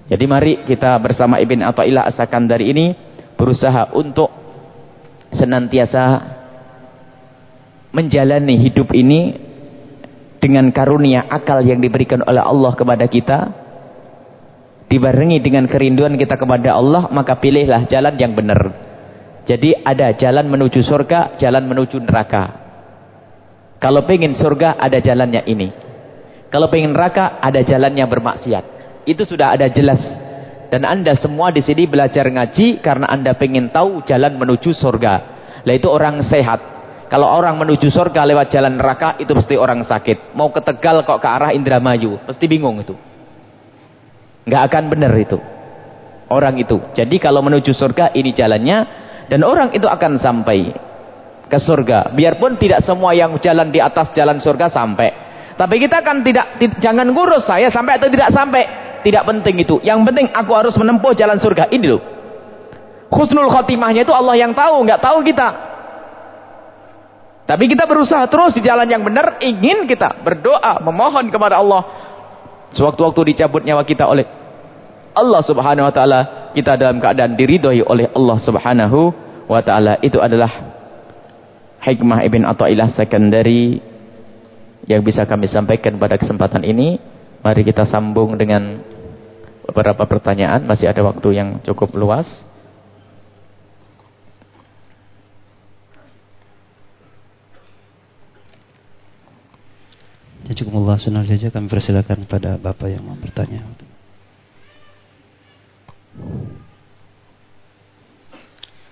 Jadi mari kita bersama Ibn Atta'illah Asakan dari ini berusaha untuk senantiasa menjalani hidup ini dengan karunia akal yang diberikan oleh Allah kepada kita dibarengi dengan kerinduan kita kepada Allah maka pilihlah jalan yang benar. Jadi ada jalan menuju surga jalan menuju neraka. Kalau pengen surga ada jalannya ini. Kalau pengen neraka ada jalannya bermaksiat. Itu sudah ada jelas. Dan anda semua di sini belajar ngaji karena anda pengen tahu jalan menuju surga. Lah itu orang sehat kalau orang menuju surga lewat jalan neraka itu pasti orang sakit. Mau ke Tegal kok ke arah Indramayu pasti bingung itu. Nggak akan benar itu. Orang itu. Jadi kalau menuju surga ini jalannya dan orang itu akan sampai ke surga. Biarpun tidak semua yang jalan di atas jalan surga sampai. Tapi kita kan tidak jangan ngurus saya sampai atau tidak sampai. Tidak penting itu. Yang penting aku harus menempuh jalan surga. Ini loh. Khusnul khotimahnya itu Allah yang tahu nggak tahu kita tapi kita berusaha terus di jalan yang benar ingin kita berdoa memohon kepada Allah Sewaktu-waktu dicabut nyawa kita oleh Allah subhanahu wa ta'ala. Kita dalam keadaan diridhoi oleh Allah subhanahu wa ta'ala. Itu adalah hikmah Ibn Atta'illah Sekandari yang bisa kami sampaikan pada kesempatan ini. Mari kita sambung dengan beberapa pertanyaan. Masih ada waktu yang cukup luas. Ya cukup Allah senang saja kami persilakan pada Bapak yang mau bertanya.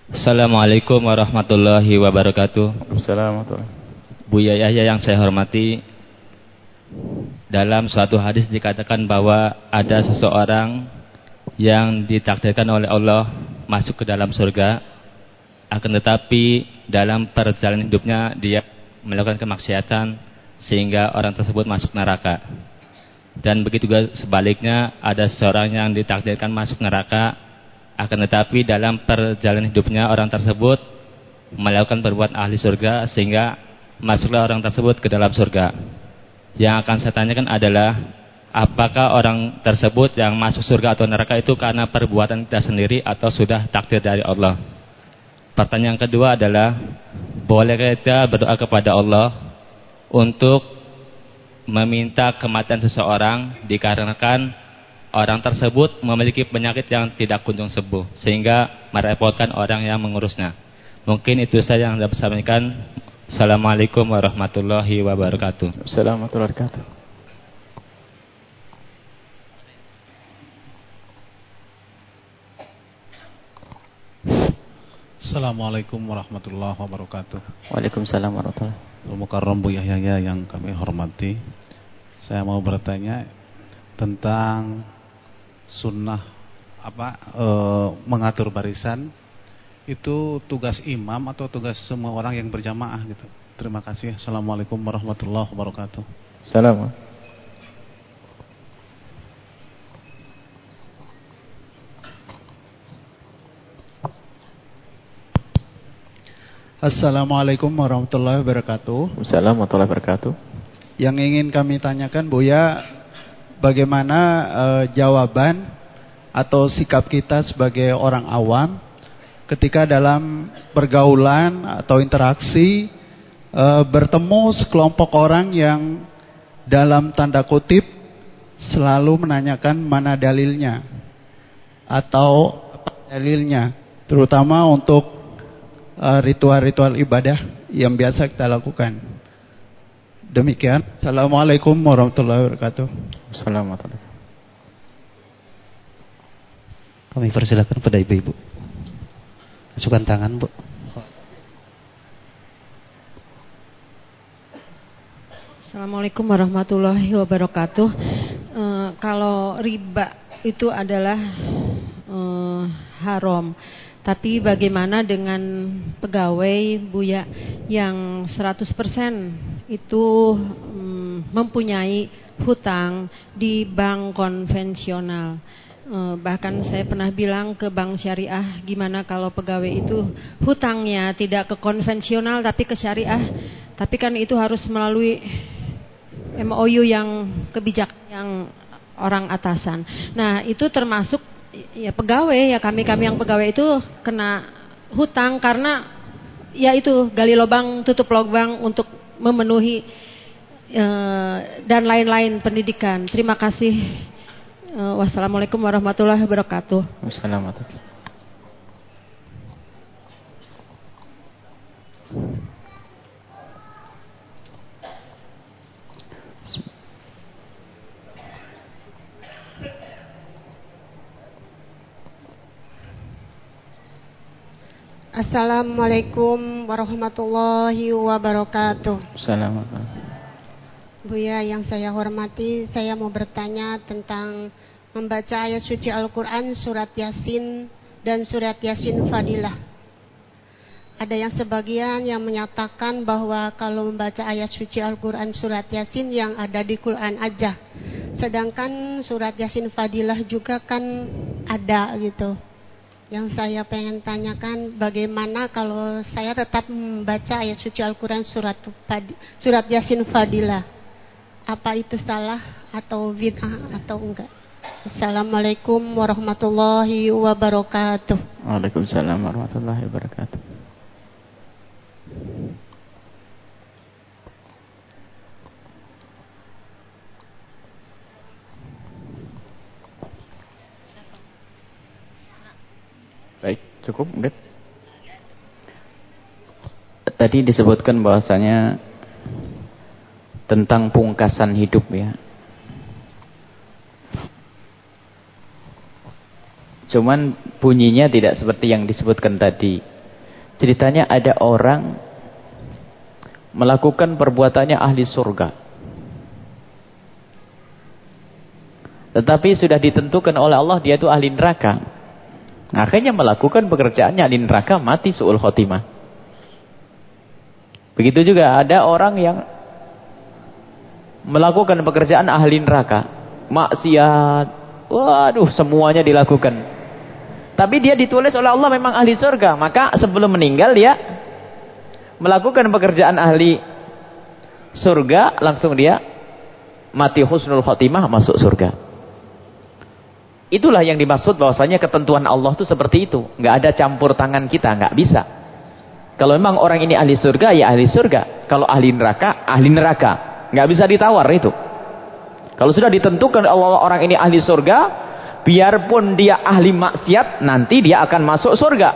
Assalamualaikum warahmatullahi wabarakatuh. Assalamualaikum. Buya Yahya yang saya hormati, dalam suatu hadis dikatakan bahwa ada seseorang yang ditakdirkan oleh Allah masuk ke dalam surga, akan tetapi dalam perjalanan hidupnya dia melakukan kemaksiatan sehingga orang tersebut masuk neraka. Dan begitu juga sebaliknya ada seorang yang ditakdirkan masuk neraka akan tetapi dalam perjalanan hidupnya orang tersebut melakukan perbuatan ahli surga sehingga masuklah orang tersebut ke dalam surga. Yang akan saya tanyakan adalah apakah orang tersebut yang masuk surga atau neraka itu karena perbuatan kita sendiri atau sudah takdir dari Allah? Pertanyaan kedua adalah boleh kita berdoa kepada Allah untuk meminta kematian seseorang dikarenakan orang tersebut memiliki penyakit yang tidak kunjung sembuh sehingga merepotkan orang yang mengurusnya. Mungkin itu saja yang dapat saya sampaikan. Assalamualaikum warahmatullahi wabarakatuh. Assalamualaikum warahmatullahi wabarakatuh. Assalamualaikum warahmatullahi wabarakatuh. Waalaikumsalam warahmatullahi wabarakatuh. Al-Mukarram Bu Yahya yang kami hormati. Saya mau bertanya tentang sunnah apa e, mengatur barisan itu tugas imam atau tugas semua orang yang berjamaah gitu. Terima kasih. Assalamualaikum warahmatullahi wabarakatuh. Assalamualaikum. Assalamualaikum warahmatullahi wabarakatuh. Assalamualaikum warahmatullahi wabarakatuh. Yang ingin kami tanyakan Buya, bagaimana uh, jawaban atau sikap kita sebagai orang awam ketika dalam pergaulan atau interaksi uh, bertemu sekelompok orang yang dalam tanda kutip selalu menanyakan mana dalilnya atau dalilnya, terutama untuk ritual-ritual uh, ibadah yang biasa kita lakukan. Demikian. Assalamualaikum warahmatullahi wabarakatuh. Assalamualaikum. Kami persilakan pada ibu-ibu. Masukkan tangan, Bu. Assalamualaikum warahmatullahi wabarakatuh. Uh, kalau riba itu adalah uh, haram. Tapi bagaimana dengan pegawai Buya yang 100% itu mm, mempunyai hutang di bank konvensional. E, bahkan saya pernah bilang ke bank syariah gimana kalau pegawai itu hutangnya tidak ke konvensional tapi ke syariah. Tapi kan itu harus melalui MOU yang kebijakan yang orang atasan. Nah, itu termasuk ya pegawai ya kami-kami yang pegawai itu kena hutang karena ya itu gali lubang tutup lubang untuk memenuhi uh, dan lain-lain pendidikan. Terima kasih. Uh, wassalamualaikum warahmatullahi wabarakatuh. Wassalamualaikum. Assalamualaikum warahmatullahi wabarakatuh. Assalamualaikum. Buya yang saya hormati, saya mau bertanya tentang membaca ayat suci Al-Quran, surat Yasin, dan surat Yasin Fadilah. Ada yang sebagian yang menyatakan bahwa kalau membaca ayat suci Al-Quran, surat Yasin yang ada di Quran aja. Sedangkan surat Yasin Fadilah juga kan ada gitu. Yang saya pengen tanyakan bagaimana kalau saya tetap membaca ayat suci Al-Quran surat surat Yasin Fadilah. Apa itu salah atau bid'ah atau enggak? Assalamualaikum warahmatullahi wabarakatuh. Waalaikumsalam warahmatullahi wabarakatuh. Baik, cukup mungkin. Tadi disebutkan bahwasanya tentang pungkasan hidup ya. Cuman bunyinya tidak seperti yang disebutkan tadi. Ceritanya ada orang melakukan perbuatannya ahli surga. Tetapi sudah ditentukan oleh Allah dia itu ahli neraka. Akhirnya melakukan pekerjaannya ahli neraka mati su'ul khotimah. Begitu juga ada orang yang melakukan pekerjaan ahli neraka. Maksiat. Waduh semuanya dilakukan. Tapi dia ditulis oleh Allah memang ahli surga. Maka sebelum meninggal dia melakukan pekerjaan ahli surga. Langsung dia mati husnul khotimah masuk surga. Itulah yang dimaksud bahwasanya ketentuan Allah itu seperti itu. Nggak ada campur tangan kita, nggak bisa. Kalau memang orang ini ahli surga, ya ahli surga. Kalau ahli neraka, ahli neraka. Nggak bisa ditawar itu. Kalau sudah ditentukan Allah orang ini ahli surga, biarpun dia ahli maksiat, nanti dia akan masuk surga.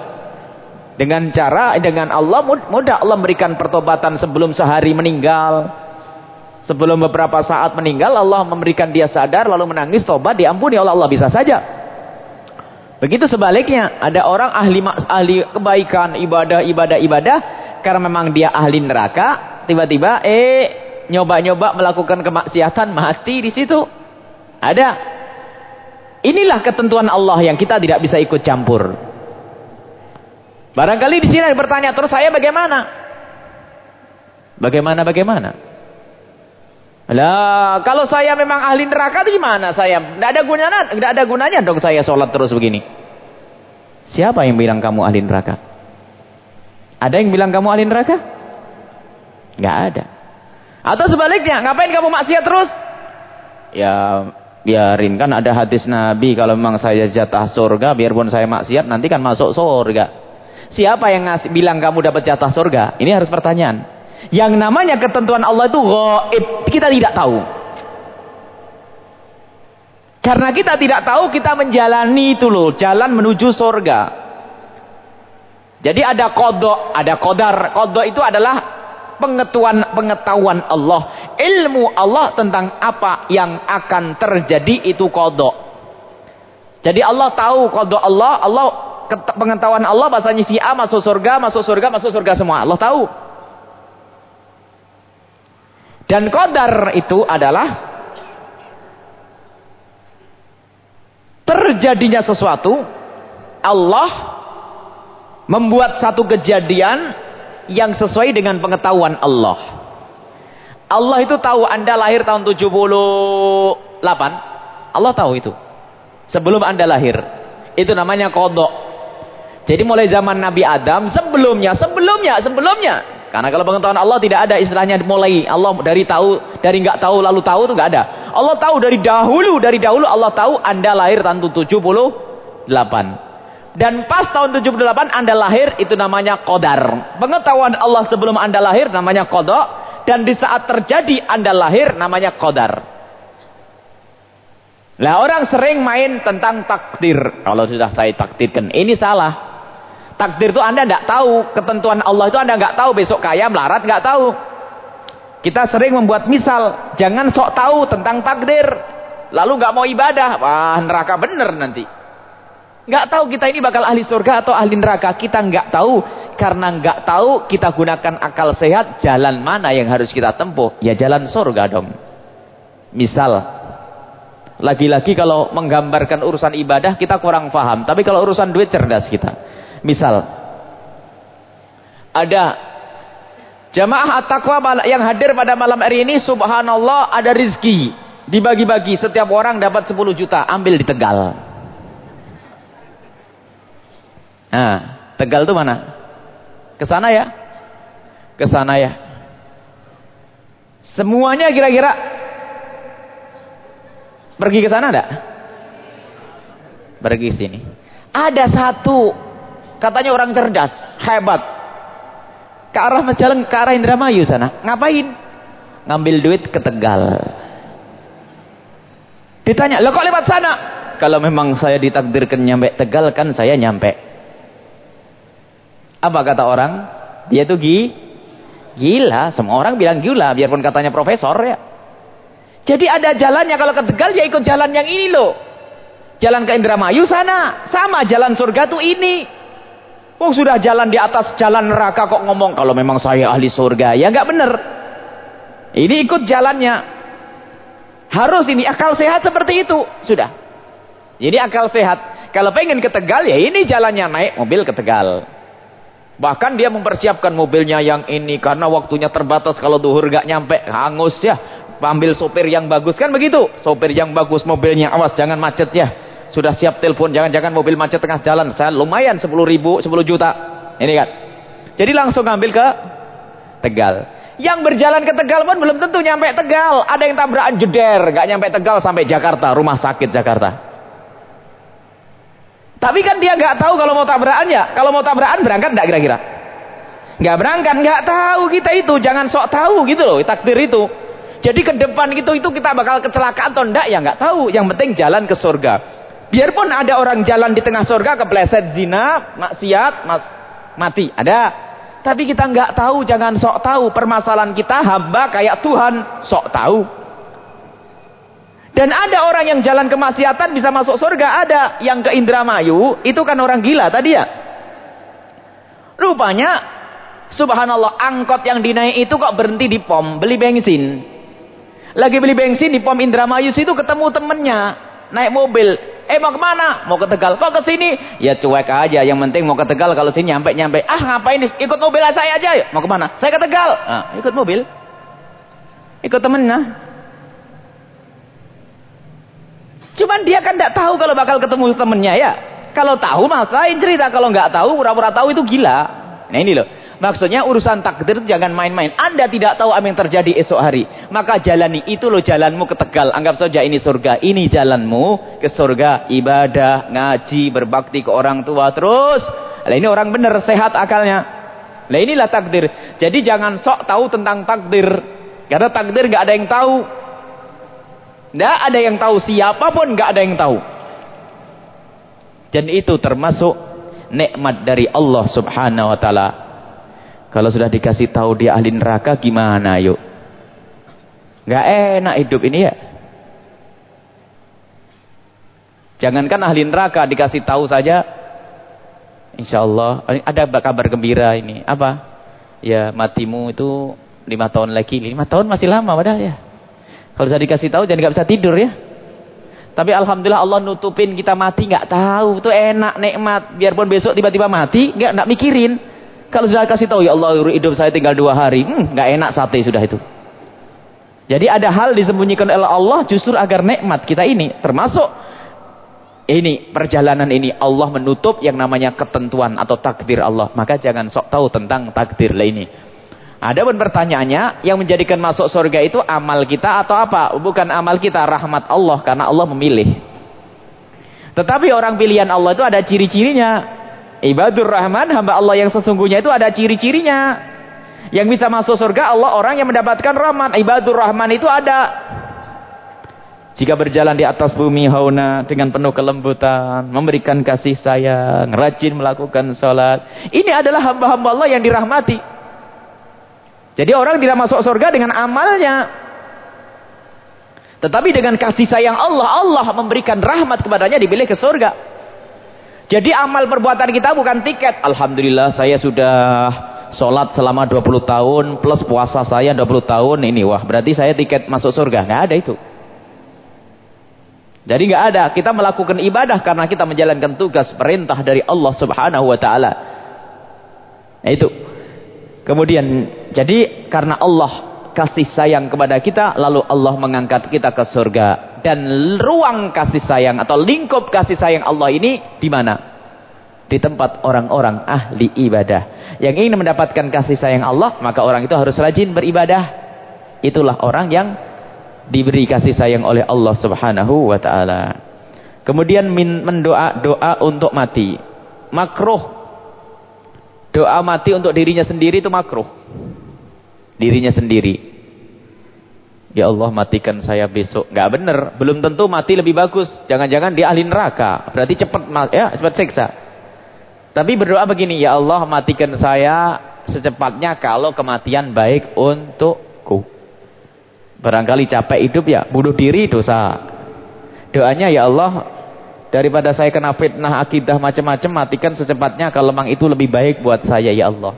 Dengan cara, dengan Allah, mudah Allah memberikan pertobatan sebelum sehari meninggal Sebelum beberapa saat meninggal Allah memberikan dia sadar lalu menangis tobat diampuni oleh Allah bisa saja. Begitu sebaliknya ada orang ahli ahli kebaikan ibadah ibadah ibadah karena memang dia ahli neraka tiba-tiba eh nyoba-nyoba melakukan kemaksiatan mati di situ. Ada. Inilah ketentuan Allah yang kita tidak bisa ikut campur. Barangkali di sini bertanya terus saya bagaimana? Bagaimana bagaimana? Lah, kalau saya memang ahli neraka itu gimana saya? Tidak ada gunanya, tidak ada gunanya dong saya sholat terus begini. Siapa yang bilang kamu ahli neraka? Ada yang bilang kamu ahli neraka? Gak ada. Atau sebaliknya, ngapain kamu maksiat terus? Ya, biarin kan ada hadis Nabi kalau memang saya jatah surga, biarpun saya maksiat nanti kan masuk surga. Siapa yang ngasih bilang kamu dapat jatah surga? Ini harus pertanyaan. Yang namanya ketentuan Allah itu gaib. Kita tidak tahu. Karena kita tidak tahu, kita menjalani itu loh. Jalan menuju surga. Jadi ada kodok, ada kodar. Kodok itu adalah pengetahuan pengetahuan Allah. Ilmu Allah tentang apa yang akan terjadi itu kodok. Jadi Allah tahu kodok Allah. Allah pengetahuan Allah bahasanya si A masuk surga, masuk surga, masuk surga semua. Allah tahu. Dan kodar itu adalah terjadinya sesuatu, Allah membuat satu kejadian yang sesuai dengan pengetahuan Allah. Allah itu tahu Anda lahir tahun 78. Allah tahu itu. Sebelum Anda lahir. Itu namanya kodok. Jadi mulai zaman Nabi Adam, sebelumnya, sebelumnya, sebelumnya. Karena kalau pengetahuan Allah tidak ada istilahnya mulai Allah dari tahu dari nggak tahu lalu tahu itu nggak ada. Allah tahu dari dahulu dari dahulu Allah tahu Anda lahir tahun 78. Dan pas tahun 78 Anda lahir itu namanya qadar. Pengetahuan Allah sebelum Anda lahir namanya qada dan di saat terjadi Anda lahir namanya qadar. Lah orang sering main tentang takdir. Kalau sudah saya takdirkan ini salah. Takdir itu Anda tidak tahu. Ketentuan Allah itu Anda nggak tahu. Besok kaya, melarat, nggak tahu. Kita sering membuat misal. Jangan sok tahu tentang takdir. Lalu nggak mau ibadah. Wah, neraka bener nanti. Nggak tahu kita ini bakal ahli surga atau ahli neraka. Kita nggak tahu. Karena nggak tahu, kita gunakan akal sehat. Jalan mana yang harus kita tempuh? Ya jalan surga dong. Misal. Lagi-lagi kalau menggambarkan urusan ibadah, kita kurang paham. Tapi kalau urusan duit, cerdas kita. Misal. Ada jamaah at-taqwa yang hadir pada malam hari ini subhanallah ada rizki. Dibagi-bagi setiap orang dapat 10 juta ambil di Tegal. Nah Tegal itu mana? Ke sana ya? Ke sana ya. Semuanya kira-kira pergi ke sana enggak? Pergi sini. Ada satu Katanya orang cerdas, hebat. Ke arah jalan ke arah Indramayu sana. Ngapain? Ngambil duit ke Tegal. Ditanya, "Lo kok lewat sana?" Kalau memang saya ditakdirkan nyampe Tegal kan saya nyampe. Apa kata orang? Dia tuh gi, gila. Semua orang bilang gila, biarpun katanya profesor ya. Jadi ada jalannya kalau ke Tegal ya ikut jalan yang ini loh. Jalan ke Indramayu sana, sama jalan surga tuh ini. Oh sudah jalan di atas jalan neraka kok ngomong kalau memang saya ahli surga. Ya nggak bener. Ini ikut jalannya. Harus ini akal sehat seperti itu. Sudah. Jadi akal sehat. Kalau pengen ke Tegal ya ini jalannya naik mobil ke Tegal. Bahkan dia mempersiapkan mobilnya yang ini karena waktunya terbatas kalau duhur gak nyampe hangus ya. Ambil sopir yang bagus kan begitu. Sopir yang bagus mobilnya awas jangan macet ya. Sudah siap telepon, jangan-jangan mobil macet tengah jalan. Saya lumayan 10 ribu, 10 juta. Ini kan. Jadi langsung ambil ke Tegal. Yang berjalan ke Tegal pun belum tentu nyampe Tegal. Ada yang tabrakan jeder, gak nyampe Tegal sampai Jakarta, rumah sakit Jakarta. Tapi kan dia gak tahu kalau mau tabrakan ya. Kalau mau tabrakan berangkat gak kira-kira? Gak berangkat, gak tahu kita itu. Jangan sok tahu gitu loh, takdir itu. Jadi ke depan itu itu kita bakal kecelakaan atau enggak ya nggak tahu. Yang penting jalan ke surga. Biarpun ada orang jalan di tengah surga kepleset zina, maksiat, mas, mati. Ada. Tapi kita nggak tahu, jangan sok tahu. Permasalahan kita hamba kayak Tuhan, sok tahu. Dan ada orang yang jalan kemaksiatan bisa masuk surga, ada yang ke Indramayu, itu kan orang gila tadi ya. Rupanya, subhanallah, angkot yang dinaik itu kok berhenti di pom, beli bensin. Lagi beli bensin di pom Indramayu situ ketemu temennya, naik mobil. Eh mau ke mana? Mau ke Tegal. Kok ke sini? Ya cuek aja. Yang penting mau ke Tegal. Kalau sini nyampe nyampe. Ah ngapain? Ikut mobil saya aja. Yuk. Mau ke mana? Saya ke Tegal. Nah, ikut mobil. Ikut temennya. Cuman dia kan tidak tahu kalau bakal ketemu temennya ya. Kalau tahu masalah cerita. Kalau nggak tahu, pura-pura tahu itu gila. Nah ini loh. Maksudnya urusan takdir jangan main-main. Anda tidak tahu apa yang terjadi esok hari. Maka jalani itu loh jalanmu ke Tegal. Anggap saja ini surga. Ini jalanmu ke surga. Ibadah, ngaji, berbakti ke orang tua. Terus. Nah, ini orang benar, sehat akalnya. Nah inilah takdir. Jadi jangan sok tahu tentang takdir. Karena takdir gak ada yang tahu. Gak ada yang tahu. Siapa pun gak ada yang tahu. Dan itu termasuk nikmat dari Allah subhanahu wa ta'ala kalau sudah dikasih tahu dia ahli neraka gimana yuk? Gak enak hidup ini ya. Jangankan ahli neraka dikasih tahu saja. Insya Allah ada kabar gembira ini. Apa? Ya matimu itu lima tahun lagi. Lima tahun masih lama padahal ya. Kalau sudah dikasih tahu jangan nggak bisa tidur ya. Tapi alhamdulillah Allah nutupin kita mati nggak tahu itu enak nikmat. Biarpun besok tiba-tiba mati nggak nggak mikirin. Kalau sudah kasih tahu ya Allah hidup saya tinggal dua hari, hmm, nggak enak sate sudah itu. Jadi ada hal disembunyikan oleh Allah justru agar nikmat kita ini termasuk ini perjalanan ini Allah menutup yang namanya ketentuan atau takdir Allah. Maka jangan sok tahu tentang takdir lah ini. Ada pun pertanyaannya yang menjadikan masuk surga itu amal kita atau apa? Bukan amal kita, rahmat Allah karena Allah memilih. Tetapi orang pilihan Allah itu ada ciri-cirinya. Ibadur Rahman, hamba Allah yang sesungguhnya itu ada ciri-cirinya. Yang bisa masuk surga Allah orang yang mendapatkan rahmat. Ibadur Rahman itu ada. Jika berjalan di atas bumi hauna dengan penuh kelembutan, memberikan kasih sayang, rajin melakukan sholat. Ini adalah hamba-hamba Allah yang dirahmati. Jadi orang tidak masuk surga dengan amalnya. Tetapi dengan kasih sayang Allah, Allah memberikan rahmat kepadanya dipilih ke surga. Jadi amal perbuatan kita bukan tiket. Alhamdulillah saya sudah sholat selama 20 tahun plus puasa saya 20 tahun ini. Wah berarti saya tiket masuk surga. Nggak ada itu. Jadi nggak ada. Kita melakukan ibadah karena kita menjalankan tugas perintah dari Allah subhanahu wa ta'ala. Nah itu. Kemudian jadi karena Allah kasih sayang kepada kita lalu Allah mengangkat kita ke surga dan ruang kasih sayang atau lingkup kasih sayang Allah ini di mana? Di tempat orang-orang ahli ibadah. Yang ingin mendapatkan kasih sayang Allah maka orang itu harus rajin beribadah. Itulah orang yang diberi kasih sayang oleh Allah subhanahu wa ta'ala. Kemudian mendoa doa untuk mati. Makruh. Doa mati untuk dirinya sendiri itu makruh. Dirinya sendiri Ya Allah matikan saya besok. Gak benar. Belum tentu mati lebih bagus. Jangan-jangan dia ahli neraka. Berarti cepat ya cepat siksa. Tapi berdoa begini, ya Allah matikan saya secepatnya kalau kematian baik untukku. Barangkali capek hidup ya, bunuh diri dosa. Doanya ya Allah, daripada saya kena fitnah akidah macam-macam, matikan secepatnya kalau memang itu lebih baik buat saya ya Allah.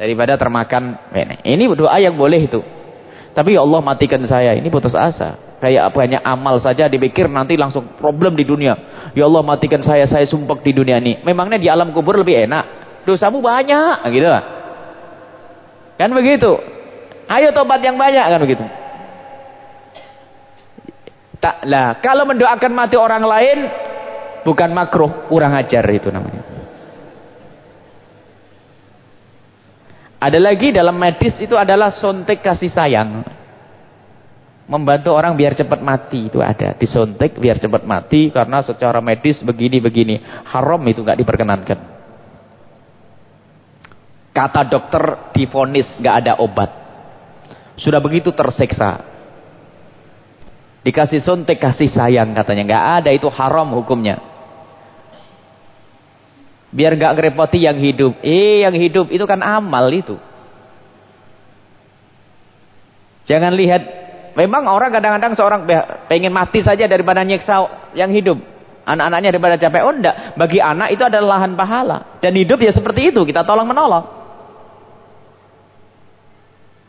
Daripada termakan. Ini doa yang boleh itu. Tapi ya Allah matikan saya, ini putus asa. Kayak banyak amal saja dipikir nanti langsung problem di dunia. Ya Allah matikan saya, saya sumpah di dunia ini. Memangnya di alam kubur lebih enak. Dosamu banyak, gitu lah. Kan begitu. Ayo tobat yang banyak kan begitu. Tak lah, kalau mendoakan mati orang lain bukan makruh, kurang ajar itu namanya. Ada lagi dalam medis itu adalah sontek kasih sayang. Membantu orang biar cepat mati itu ada. Disuntik biar cepat mati karena secara medis begini-begini. Haram itu nggak diperkenankan. Kata dokter difonis nggak ada obat. Sudah begitu tersiksa. Dikasih suntik kasih sayang katanya. Nggak ada itu haram hukumnya biar nggak ngerepoti yang hidup eh yang hidup itu kan amal itu jangan lihat Memang orang kadang-kadang seorang pengen mati saja daripada nyiksa yang hidup. Anak-anaknya daripada capek. Oh enggak. Bagi anak itu adalah lahan pahala. Dan hidup ya seperti itu. Kita tolong menolong.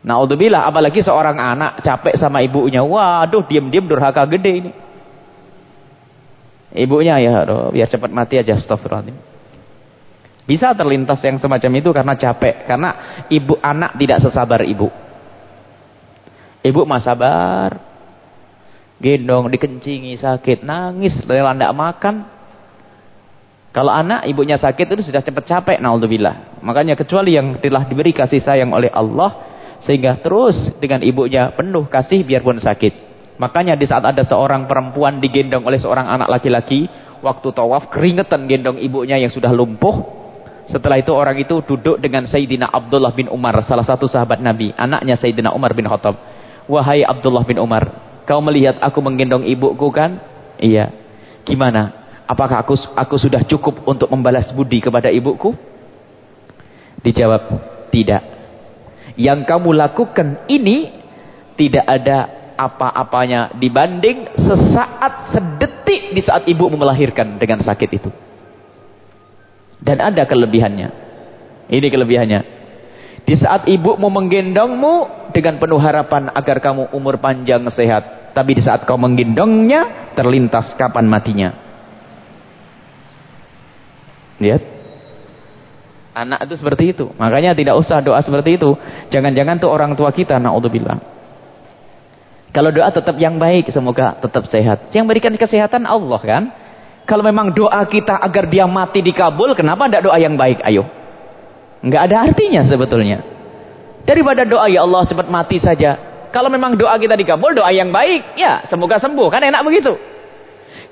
Naudzubillah. Apalagi seorang anak capek sama ibunya. Waduh diam-diam durhaka gede ini. Ibunya ya biar cepat mati aja. Astagfirullahaladzim. Bisa terlintas yang semacam itu karena capek. Karena ibu anak tidak sesabar ibu. Ibu mah sabar. Gendong, dikencingi, sakit, nangis, rela tidak makan. Kalau anak ibunya sakit itu sudah cepat capek, naudzubillah. Makanya kecuali yang telah diberi kasih sayang oleh Allah sehingga terus dengan ibunya penuh kasih biarpun sakit. Makanya di saat ada seorang perempuan digendong oleh seorang anak laki-laki, waktu tawaf keringetan gendong ibunya yang sudah lumpuh. Setelah itu orang itu duduk dengan Sayyidina Abdullah bin Umar, salah satu sahabat Nabi, anaknya Sayyidina Umar bin Khattab. Wahai Abdullah bin Umar, kau melihat aku menggendong ibuku kan? Iya. Gimana? Apakah aku aku sudah cukup untuk membalas budi kepada ibuku? Dijawab, tidak. Yang kamu lakukan ini tidak ada apa-apanya dibanding sesaat sedetik di saat ibu melahirkan dengan sakit itu. Dan ada kelebihannya. Ini kelebihannya. Di saat ibu mau menggendongmu, dengan penuh harapan agar kamu umur panjang sehat. Tapi di saat kau menggendongnya, terlintas kapan matinya. Lihat. Anak itu seperti itu. Makanya tidak usah doa seperti itu. Jangan-jangan tuh orang tua kita, na'udzubillah. Kalau doa tetap yang baik, semoga tetap sehat. Yang berikan kesehatan Allah kan. Kalau memang doa kita agar dia mati dikabul, kenapa tidak doa yang baik? Ayo. Enggak ada artinya sebetulnya. Daripada doa ya Allah cepat mati saja. Kalau memang doa kita dikabul, doa yang baik, ya semoga sembuh. Kan enak begitu.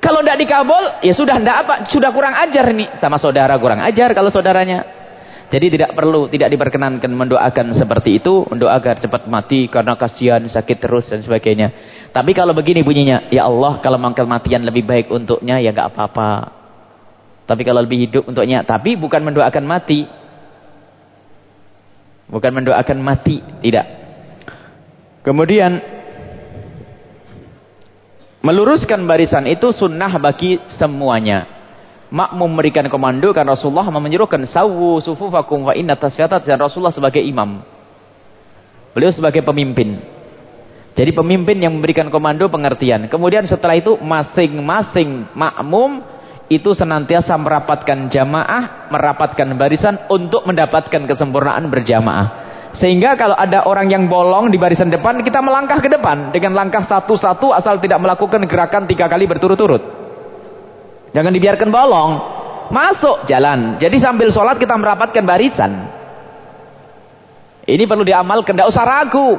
Kalau tidak dikabul, ya sudah tidak apa, sudah kurang ajar nih sama saudara kurang ajar kalau saudaranya. Jadi tidak perlu, tidak diperkenankan mendoakan seperti itu, mendoakan cepat mati karena kasihan, sakit terus dan sebagainya. Tapi kalau begini bunyinya, ya Allah kalau kematian lebih baik untuknya ya nggak apa-apa. Tapi kalau lebih hidup untuknya, tapi bukan mendoakan mati, Bukan mendoakan mati, tidak. Kemudian meluruskan barisan itu sunnah bagi semuanya. Makmum memberikan komando kan Rasulullah menyuruhkan sawu sufufakum wa inna tasfiyatat dan Rasulullah sebagai imam. Beliau sebagai pemimpin. Jadi pemimpin yang memberikan komando pengertian. Kemudian setelah itu masing-masing makmum itu senantiasa merapatkan jamaah, merapatkan barisan untuk mendapatkan kesempurnaan berjamaah. Sehingga kalau ada orang yang bolong di barisan depan, kita melangkah ke depan dengan langkah satu-satu asal tidak melakukan gerakan tiga kali berturut-turut. Jangan dibiarkan bolong. Masuk jalan. Jadi sambil sholat kita merapatkan barisan. Ini perlu diamalkan, tidak usah ragu.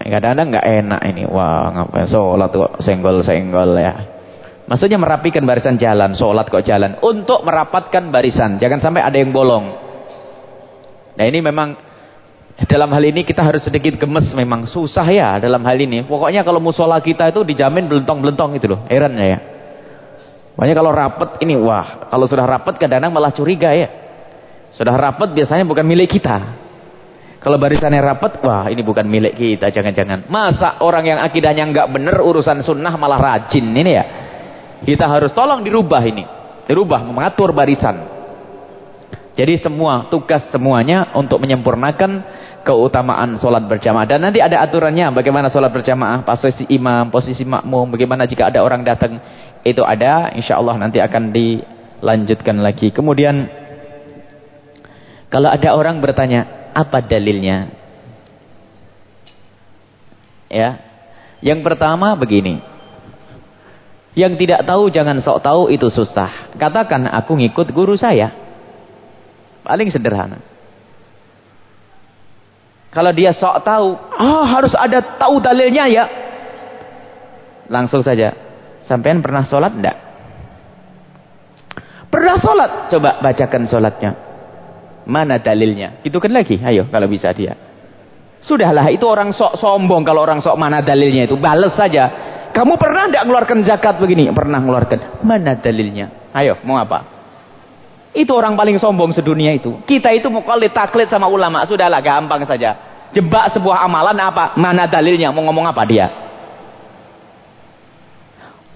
Kadang-kadang nggak enak ini. Wah, ngapain sholat kok senggol-senggol ya. Maksudnya merapikan barisan jalan, sholat kok jalan. Untuk merapatkan barisan. Jangan sampai ada yang bolong. Nah ini memang dalam hal ini kita harus sedikit gemes memang. Susah ya dalam hal ini. Pokoknya kalau musola kita itu dijamin belentong-belentong itu loh. Heran ya. Makanya kalau rapat ini, wah, kalau sudah rapat kadang-kadang malah curiga ya. Sudah rapat biasanya bukan milik kita. Kalau barisannya rapat, wah ini bukan milik kita, jangan-jangan. Masa orang yang akidahnya nggak benar urusan sunnah malah rajin ini ya. Kita harus tolong dirubah ini. Dirubah, mengatur barisan. Jadi semua, tugas semuanya untuk menyempurnakan keutamaan sholat berjamaah. Dan nanti ada aturannya bagaimana sholat berjamaah, posisi imam, posisi makmum, bagaimana jika ada orang datang. Itu ada, insya Allah nanti akan dilanjutkan lagi. Kemudian, kalau ada orang bertanya, apa dalilnya? Ya, yang pertama begini. Yang tidak tahu jangan sok tahu itu susah. Katakan aku ngikut guru saya. Paling sederhana. Kalau dia sok tahu, oh harus ada tahu dalilnya ya. Langsung saja. Sampean pernah sholat enggak? Pernah sholat? Coba bacakan sholatnya. Mana dalilnya? Itu kan lagi. Ayo kalau bisa dia. Sudahlah itu orang sok sombong kalau orang sok mana dalilnya itu. Balas saja. Kamu pernah enggak ngeluarkan zakat begini? Pernah ngeluarkan. Mana dalilnya? Ayo mau apa? Itu orang paling sombong sedunia itu. Kita itu mau kali taklid sama ulama. Sudahlah gampang saja. Jebak sebuah amalan apa? Mana dalilnya? Mau ngomong apa dia?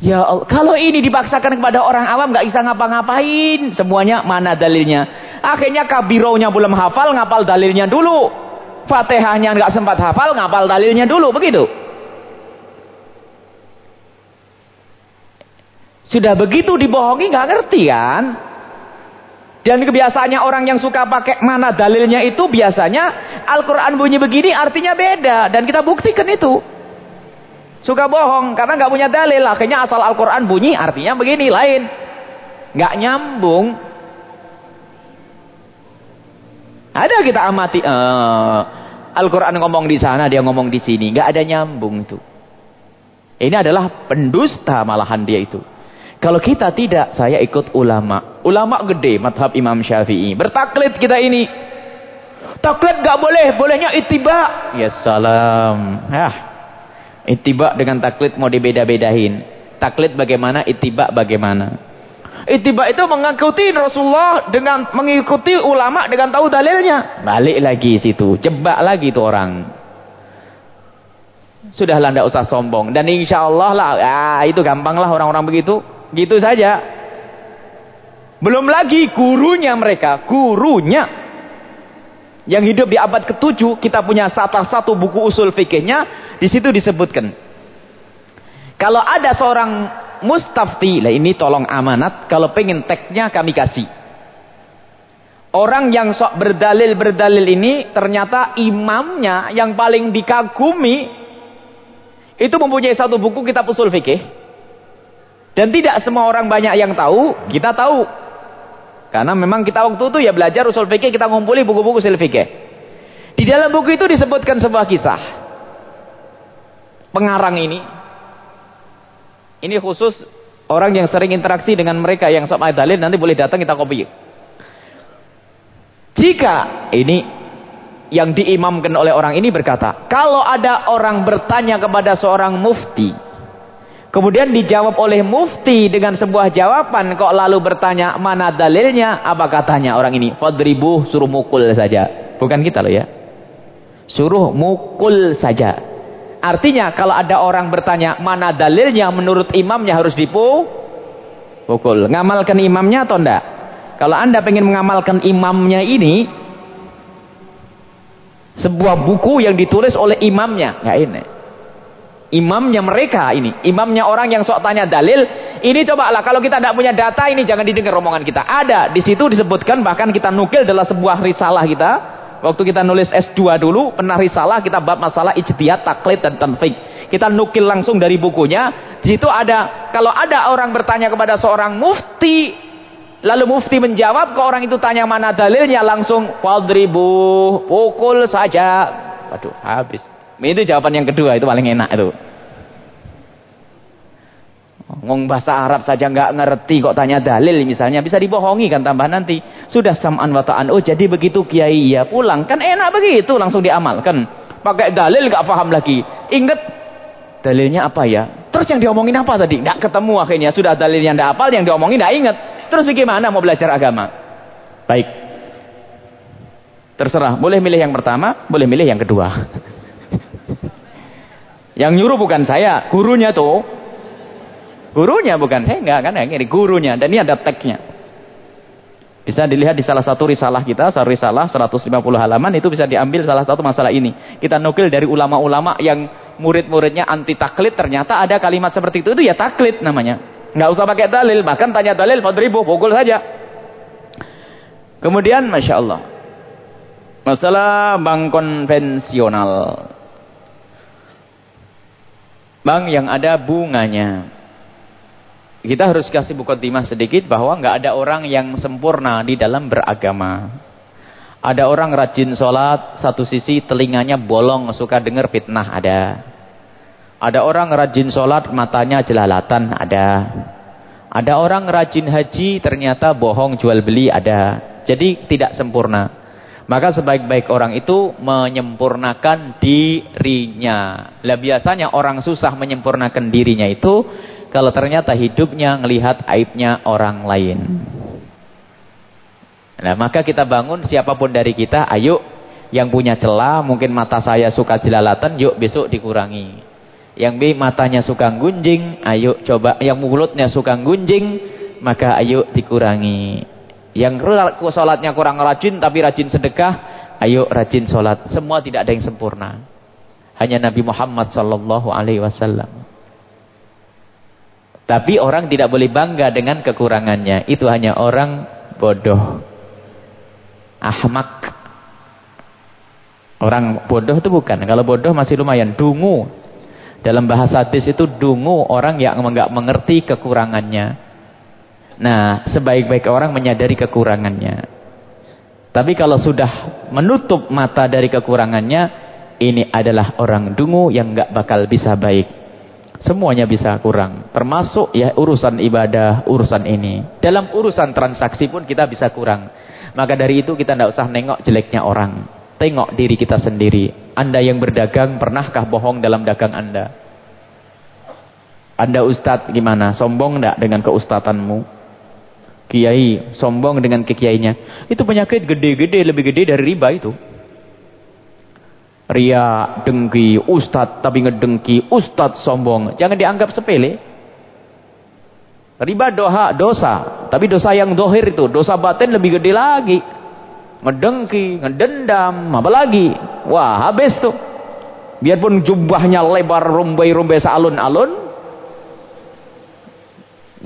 Ya Allah. Kalau ini dipaksakan kepada orang awam nggak bisa ngapa-ngapain. Semuanya mana dalilnya? Akhirnya kabironya belum hafal, ngapal dalilnya dulu. Fatihahnya nggak sempat hafal, ngapal dalilnya dulu. Begitu. Sudah begitu dibohongi nggak ngerti kan? Dan kebiasaannya orang yang suka pakai mana dalilnya itu biasanya Al-Quran bunyi begini artinya beda. Dan kita buktikan itu. Suka bohong karena nggak punya dalil. Akhirnya asal Al-Quran bunyi artinya begini lain. nggak nyambung. Ada kita amati. Uh, Al-Quran ngomong di sana dia ngomong di sini. nggak ada nyambung itu. Ini adalah pendusta malahan dia itu. Kalau kita tidak, saya ikut ulama. Ulama gede, madhab Imam Syafi'i. Bertaklid kita ini. Taklid gak boleh, bolehnya itiba. Ya salam. Ya. Itiba dengan taklid mau dibeda-bedain. Taklid bagaimana, itiba bagaimana. Itiba itu mengikuti Rasulullah dengan mengikuti ulama dengan tahu dalilnya. Balik lagi situ, jebak lagi itu orang. Sudahlah tidak usah sombong. Dan insya Allah lah, ya, itu gampang lah orang-orang begitu. Gitu saja. Belum lagi gurunya mereka, gurunya. Yang hidup di abad ke-7, kita punya salah satu buku usul fikihnya, di situ disebutkan. Kalau ada seorang mustafti, lah ini tolong amanat, kalau pengen teksnya kami kasih. Orang yang sok berdalil-berdalil ini, ternyata imamnya yang paling dikagumi, itu mempunyai satu buku kitab usul fikih. Dan tidak semua orang banyak yang tahu, kita tahu. Karena memang kita waktu itu ya belajar usul fikih, kita ngumpuli buku-buku usul fikih. Di dalam buku itu disebutkan sebuah kisah. Pengarang ini. Ini khusus orang yang sering interaksi dengan mereka yang sama dalil nanti boleh datang kita kopi. Jika ini yang diimamkan oleh orang ini berkata, kalau ada orang bertanya kepada seorang mufti, Kemudian dijawab oleh mufti dengan sebuah jawaban. Kok lalu bertanya mana dalilnya? Apa katanya orang ini? Fadribuh suruh mukul saja. Bukan kita loh ya. Suruh mukul saja. Artinya kalau ada orang bertanya mana dalilnya menurut imamnya harus dipukul. Ngamalkan imamnya atau enggak? Kalau anda ingin mengamalkan imamnya ini. Sebuah buku yang ditulis oleh imamnya. Enggak ini imamnya mereka ini, imamnya orang yang sok tanya dalil, ini coba lah kalau kita tidak punya data ini jangan didengar omongan kita. Ada di situ disebutkan bahkan kita nukil dalam sebuah risalah kita. Waktu kita nulis S2 dulu, pernah risalah kita bab masalah ijtihad, taklid dan tanfik. Kita nukil langsung dari bukunya. Di situ ada kalau ada orang bertanya kepada seorang mufti, lalu mufti menjawab ke orang itu tanya mana dalilnya langsung wadribu, pukul saja. Waduh, habis. Itu jawaban yang kedua, itu paling enak itu. Ngomong bahasa Arab saja nggak ngerti kok tanya dalil misalnya bisa dibohongi kan tambah nanti sudah sam'an wa ta'an oh jadi begitu kiai ya pulang kan enak begitu langsung diamalkan pakai dalil nggak paham lagi ingat dalilnya apa ya Terus yang diomongin apa tadi? Nggak ketemu akhirnya. Sudah dalilnya nggak hafal, yang diomongin nggak inget. Terus bagaimana mau belajar agama? Baik. Terserah. Boleh milih yang pertama, boleh milih yang kedua. Yang nyuruh bukan saya, gurunya tuh. Gurunya bukan saya, enggak kan? Ini gurunya. Dan ini ada tagnya. Bisa dilihat di salah satu risalah kita, satu risalah 150 halaman itu bisa diambil salah satu masalah ini. Kita nukil dari ulama-ulama yang murid-muridnya anti taklid ternyata ada kalimat seperti itu itu ya taklid namanya. Nggak usah pakai dalil, bahkan tanya dalil fadribu, pukul saja. Kemudian Masya Allah. Masalah bank konvensional. Bank yang ada bunganya. Kita harus kasih timah sedikit bahwa nggak ada orang yang sempurna di dalam beragama. Ada orang rajin sholat, satu sisi telinganya bolong, suka dengar fitnah, ada. Ada orang rajin sholat, matanya jelalatan, ada. Ada orang rajin haji, ternyata bohong jual beli, ada. Jadi tidak sempurna. Maka sebaik-baik orang itu menyempurnakan dirinya. Lah biasanya orang susah menyempurnakan dirinya itu kalau ternyata hidupnya melihat aibnya orang lain. Nah, maka kita bangun siapa pun dari kita, ayo yang punya celah, mungkin mata saya suka jelalatan, yuk besok dikurangi. Yang B matanya suka gunjing, ayo coba. Yang mulutnya suka gunjing, maka ayo dikurangi. Yang sholatnya kurang rajin tapi rajin sedekah, ayo rajin sholat. Semua tidak ada yang sempurna. Hanya Nabi Muhammad sallallahu alaihi wasallam. Tapi orang tidak boleh bangga dengan kekurangannya. Itu hanya orang bodoh. Ahmak. Orang bodoh itu bukan. Kalau bodoh masih lumayan. Dungu. Dalam bahasa hadis itu dungu orang yang enggak mengerti kekurangannya. Nah, sebaik-baik orang menyadari kekurangannya. Tapi kalau sudah menutup mata dari kekurangannya, ini adalah orang dungu yang enggak bakal bisa baik. Semuanya bisa kurang. Termasuk ya urusan ibadah, urusan ini. Dalam urusan transaksi pun kita bisa kurang. Maka dari itu kita tidak usah nengok jeleknya orang. Tengok diri kita sendiri. Anda yang berdagang, pernahkah bohong dalam dagang Anda? Anda ustadz gimana? Sombong tidak dengan keustatanmu? Kiai, sombong dengan kekiainya. Itu penyakit gede-gede, lebih gede dari riba itu. Ria, dengki, ustad tapi ngedengki, ustad sombong. Jangan dianggap sepele. Riba doha, dosa. Tapi dosa yang dohir itu, dosa batin lebih gede lagi. Ngedengki, ngedendam, apa lagi? Wah, habis tuh. Biarpun jubahnya lebar, rumbai-rumbai sealun-alun.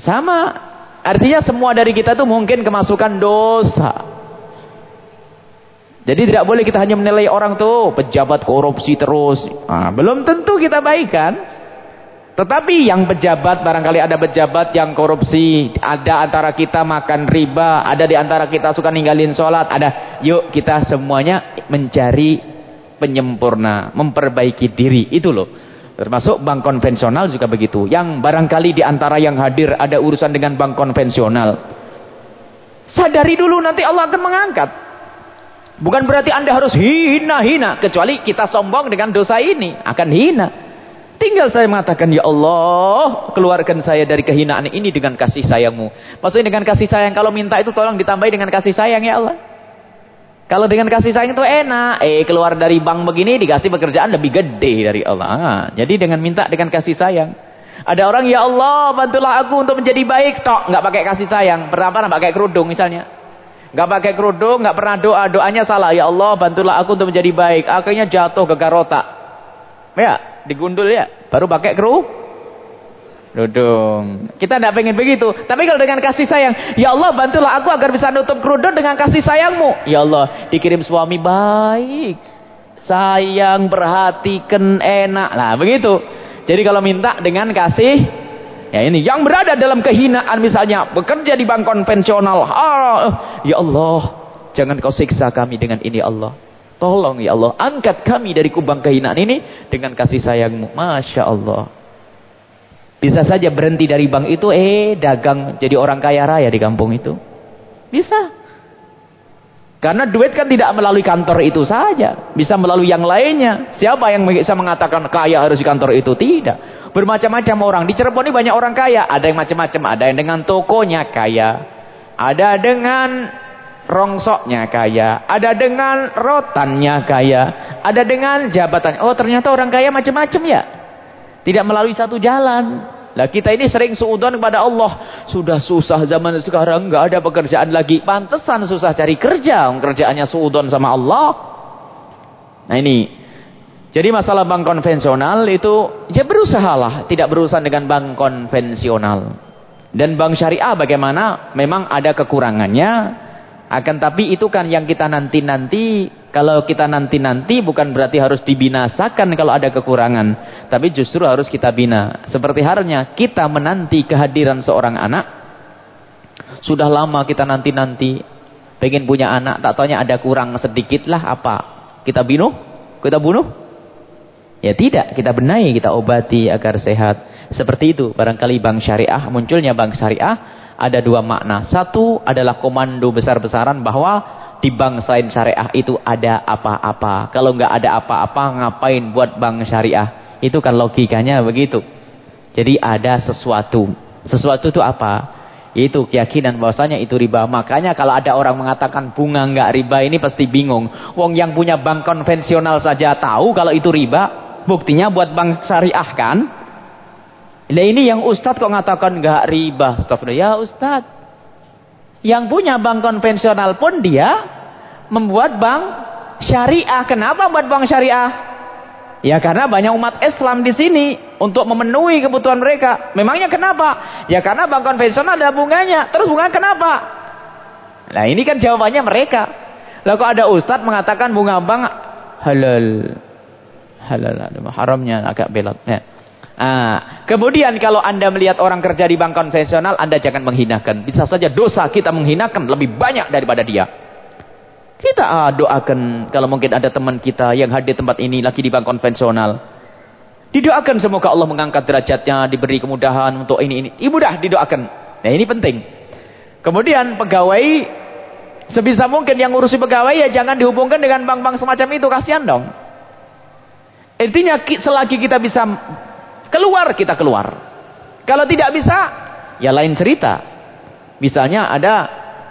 Sama. Artinya semua dari kita tuh mungkin kemasukan dosa. Jadi tidak boleh kita hanya menilai orang tuh pejabat korupsi terus. Nah, belum tentu kita baik kan? Tetapi yang pejabat barangkali ada pejabat yang korupsi, ada antara kita makan riba, ada di antara kita suka ninggalin sholat, ada. Yuk kita semuanya mencari penyempurna, memperbaiki diri. Itu loh. Termasuk bank konvensional juga begitu. Yang barangkali di antara yang hadir ada urusan dengan bank konvensional. Sadari dulu nanti Allah akan mengangkat. Bukan berarti anda harus hina-hina. Kecuali kita sombong dengan dosa ini. Akan hina. Tinggal saya mengatakan, Ya Allah, keluarkan saya dari kehinaan ini dengan kasih sayangmu. Maksudnya dengan kasih sayang. Kalau minta itu tolong ditambahi dengan kasih sayang ya Allah. Kalau dengan kasih sayang itu enak. Eh keluar dari bank begini dikasih pekerjaan lebih gede dari Allah. Ah, jadi dengan minta dengan kasih sayang. Ada orang, Ya Allah, bantulah aku untuk menjadi baik. Tok, nggak pakai kasih sayang. Pertama pakai kerudung misalnya. Gak pakai kerudung, gak pernah doa, doanya salah. Ya Allah, bantulah aku untuk menjadi baik. Akhirnya jatuh ke garota. Ya, digundul ya. Baru pakai kru. Dudung. Kita tidak pengen begitu. Tapi kalau dengan kasih sayang. Ya Allah, bantulah aku agar bisa nutup kerudung dengan kasih sayangmu. Ya Allah, dikirim suami baik. Sayang, perhatikan, enak. Nah, begitu. Jadi kalau minta dengan kasih Ya ini yang berada dalam kehinaan misalnya bekerja di bank konvensional. Ah, ya Allah, jangan kau siksa kami dengan ini Allah. Tolong ya Allah, angkat kami dari kubang kehinaan ini dengan kasih sayangmu. Masya Allah. Bisa saja berhenti dari bank itu, eh dagang jadi orang kaya raya di kampung itu. Bisa. Karena duit kan tidak melalui kantor itu saja. Bisa melalui yang lainnya. Siapa yang bisa mengatakan kaya harus di kantor itu? Tidak. Bermacam-macam orang. Di Cirebon ini banyak orang kaya. Ada yang macam-macam. Ada yang dengan tokonya kaya. Ada dengan rongsoknya kaya. Ada dengan rotannya kaya. Ada dengan jabatan. Oh ternyata orang kaya macam-macam ya. Tidak melalui satu jalan. Nah kita ini sering suudon kepada Allah. Sudah susah zaman sekarang, nggak ada pekerjaan lagi. Pantesan susah cari kerja. Kerjaannya suudon sama Allah. Nah ini. Jadi masalah bank konvensional itu, ya berusahalah. Tidak berurusan dengan bank konvensional. Dan bank syariah bagaimana? Memang ada kekurangannya. Akan tapi itu kan yang kita nanti-nanti kalau kita nanti-nanti bukan berarti harus dibinasakan kalau ada kekurangan. Tapi justru harus kita bina. Seperti halnya kita menanti kehadiran seorang anak. Sudah lama kita nanti-nanti. Pengen punya anak. Tak tanya ada kurang sedikit lah apa. Kita binuh? Kita bunuh? Ya tidak. Kita benahi, kita obati agar sehat. Seperti itu. Barangkali bank syariah. Munculnya bank syariah. Ada dua makna. Satu adalah komando besar-besaran bahwa di bank selain syariah itu ada apa-apa. Kalau nggak ada apa-apa, ngapain buat bank syariah? Itu kan logikanya begitu. Jadi ada sesuatu. Sesuatu itu apa? Itu keyakinan bahwasanya itu riba. Makanya kalau ada orang mengatakan bunga nggak riba ini pasti bingung. Wong yang punya bank konvensional saja tahu kalau itu riba. Buktinya buat bank syariah kan? Nah ini yang ustadz kok ngatakan nggak riba. Stop ya ustadz. Yang punya bank konvensional pun dia membuat bank syariah. Kenapa buat bank syariah? Ya karena banyak umat Islam di sini untuk memenuhi kebutuhan mereka. Memangnya kenapa? Ya karena bank konvensional ada bunganya. Terus bunga kenapa? Nah ini kan jawabannya mereka. Lalu kok ada ustadz mengatakan bunga bank halal. Halal, haramnya agak belot. Ya. Ah, kemudian kalau anda melihat orang kerja di bank konvensional, anda jangan menghinakan. Bisa saja dosa kita menghinakan lebih banyak daripada dia. Kita ah, doakan kalau mungkin ada teman kita yang hadir tempat ini lagi di bank konvensional. Didoakan semoga Allah mengangkat derajatnya, diberi kemudahan untuk ini ini. Ibu dah didoakan. Nah ini penting. Kemudian pegawai sebisa mungkin yang ngurusi pegawai ya jangan dihubungkan dengan bank-bank semacam itu kasihan dong. Intinya selagi kita bisa Keluar kita keluar. Kalau tidak bisa, ya lain cerita. Misalnya ada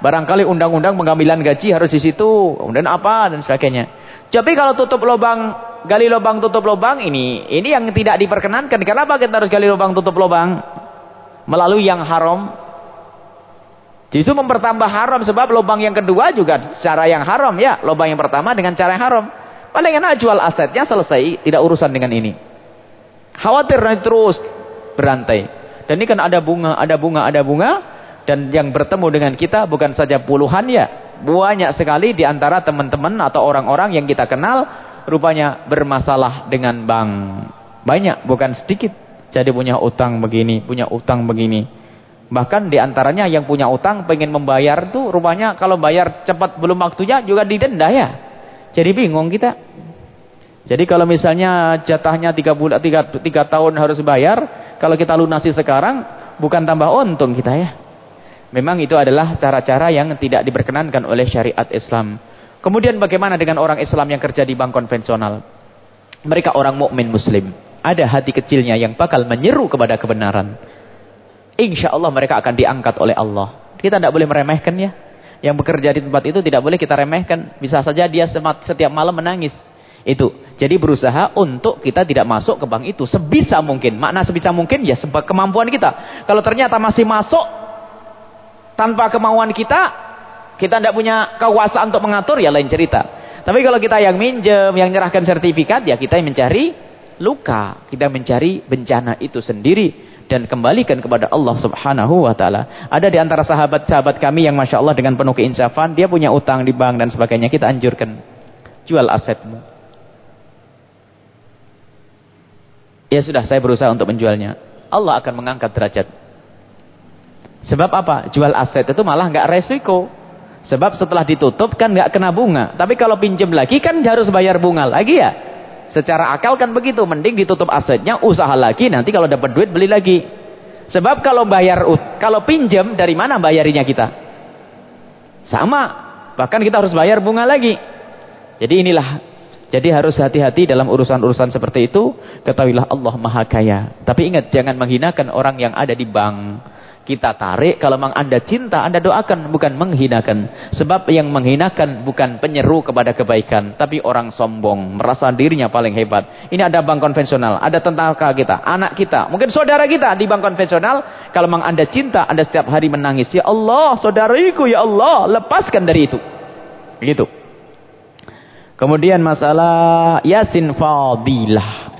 barangkali undang-undang pengambilan gaji harus di situ, kemudian apa dan sebagainya. Tapi kalau tutup lubang, gali lubang tutup lubang ini, ini yang tidak diperkenankan. Kenapa kita harus gali lubang tutup lubang? Melalui yang haram. Justru mempertambah haram sebab lubang yang kedua juga cara yang haram ya. Lubang yang pertama dengan cara yang haram. Paling enak jual asetnya selesai, tidak urusan dengan ini. Khawatir nanti terus berantai. Dan ini kan ada bunga, ada bunga, ada bunga. Dan yang bertemu dengan kita bukan saja puluhan ya. Banyak sekali di antara teman-teman atau orang-orang yang kita kenal. Rupanya bermasalah dengan bank. Banyak, bukan sedikit. Jadi punya utang begini, punya utang begini. Bahkan di antaranya yang punya utang pengen membayar tuh rupanya kalau bayar cepat belum waktunya juga didenda ya. Jadi bingung kita. Jadi kalau misalnya jatahnya tiga bulan tiga, tiga tahun harus bayar, kalau kita lunasi sekarang bukan tambah untung kita ya. Memang itu adalah cara-cara yang tidak diperkenankan oleh syariat Islam. Kemudian bagaimana dengan orang Islam yang kerja di bank konvensional? Mereka orang mukmin muslim. Ada hati kecilnya yang bakal menyeru kepada kebenaran. Insya Allah mereka akan diangkat oleh Allah. Kita tidak boleh meremehkan ya. Yang bekerja di tempat itu tidak boleh kita remehkan. Bisa saja dia setiap malam menangis. Itu. Jadi berusaha untuk kita tidak masuk ke bank itu. Sebisa mungkin. Makna sebisa mungkin ya sebab kemampuan kita. Kalau ternyata masih masuk tanpa kemauan kita, kita tidak punya kekuasaan untuk mengatur, ya lain cerita. Tapi kalau kita yang minjem, yang menyerahkan sertifikat, ya kita yang mencari luka. Kita mencari bencana itu sendiri. Dan kembalikan kepada Allah subhanahu wa ta'ala. Ada di antara sahabat-sahabat kami yang Masya Allah dengan penuh keinsafan. Dia punya utang di bank dan sebagainya. Kita anjurkan. Jual asetmu. Ya sudah, saya berusaha untuk menjualnya. Allah akan mengangkat derajat. Sebab apa? Jual aset itu malah nggak resiko. Sebab setelah ditutup kan nggak kena bunga. Tapi kalau pinjam lagi kan harus bayar bunga lagi ya. Secara akal kan begitu. Mending ditutup asetnya, usaha lagi. Nanti kalau dapat duit beli lagi. Sebab kalau bayar, kalau pinjam dari mana bayarinya kita? Sama. Bahkan kita harus bayar bunga lagi. Jadi inilah. Jadi harus hati-hati dalam urusan-urusan seperti itu. Ketahuilah Allah maha kaya. Tapi ingat jangan menghinakan orang yang ada di bank kita tarik. Kalau memang anda cinta, anda doakan. Bukan menghinakan. Sebab yang menghinakan bukan penyeru kepada kebaikan. Tapi orang sombong. Merasa dirinya paling hebat. Ini ada bank konvensional. Ada tentara kita. Anak kita. Mungkin saudara kita di bank konvensional. Kalau memang anda cinta, anda setiap hari menangis. Ya Allah, saudariku, ya Allah. Lepaskan dari itu. Begitu. Kemudian masalah Yasin Fadilah.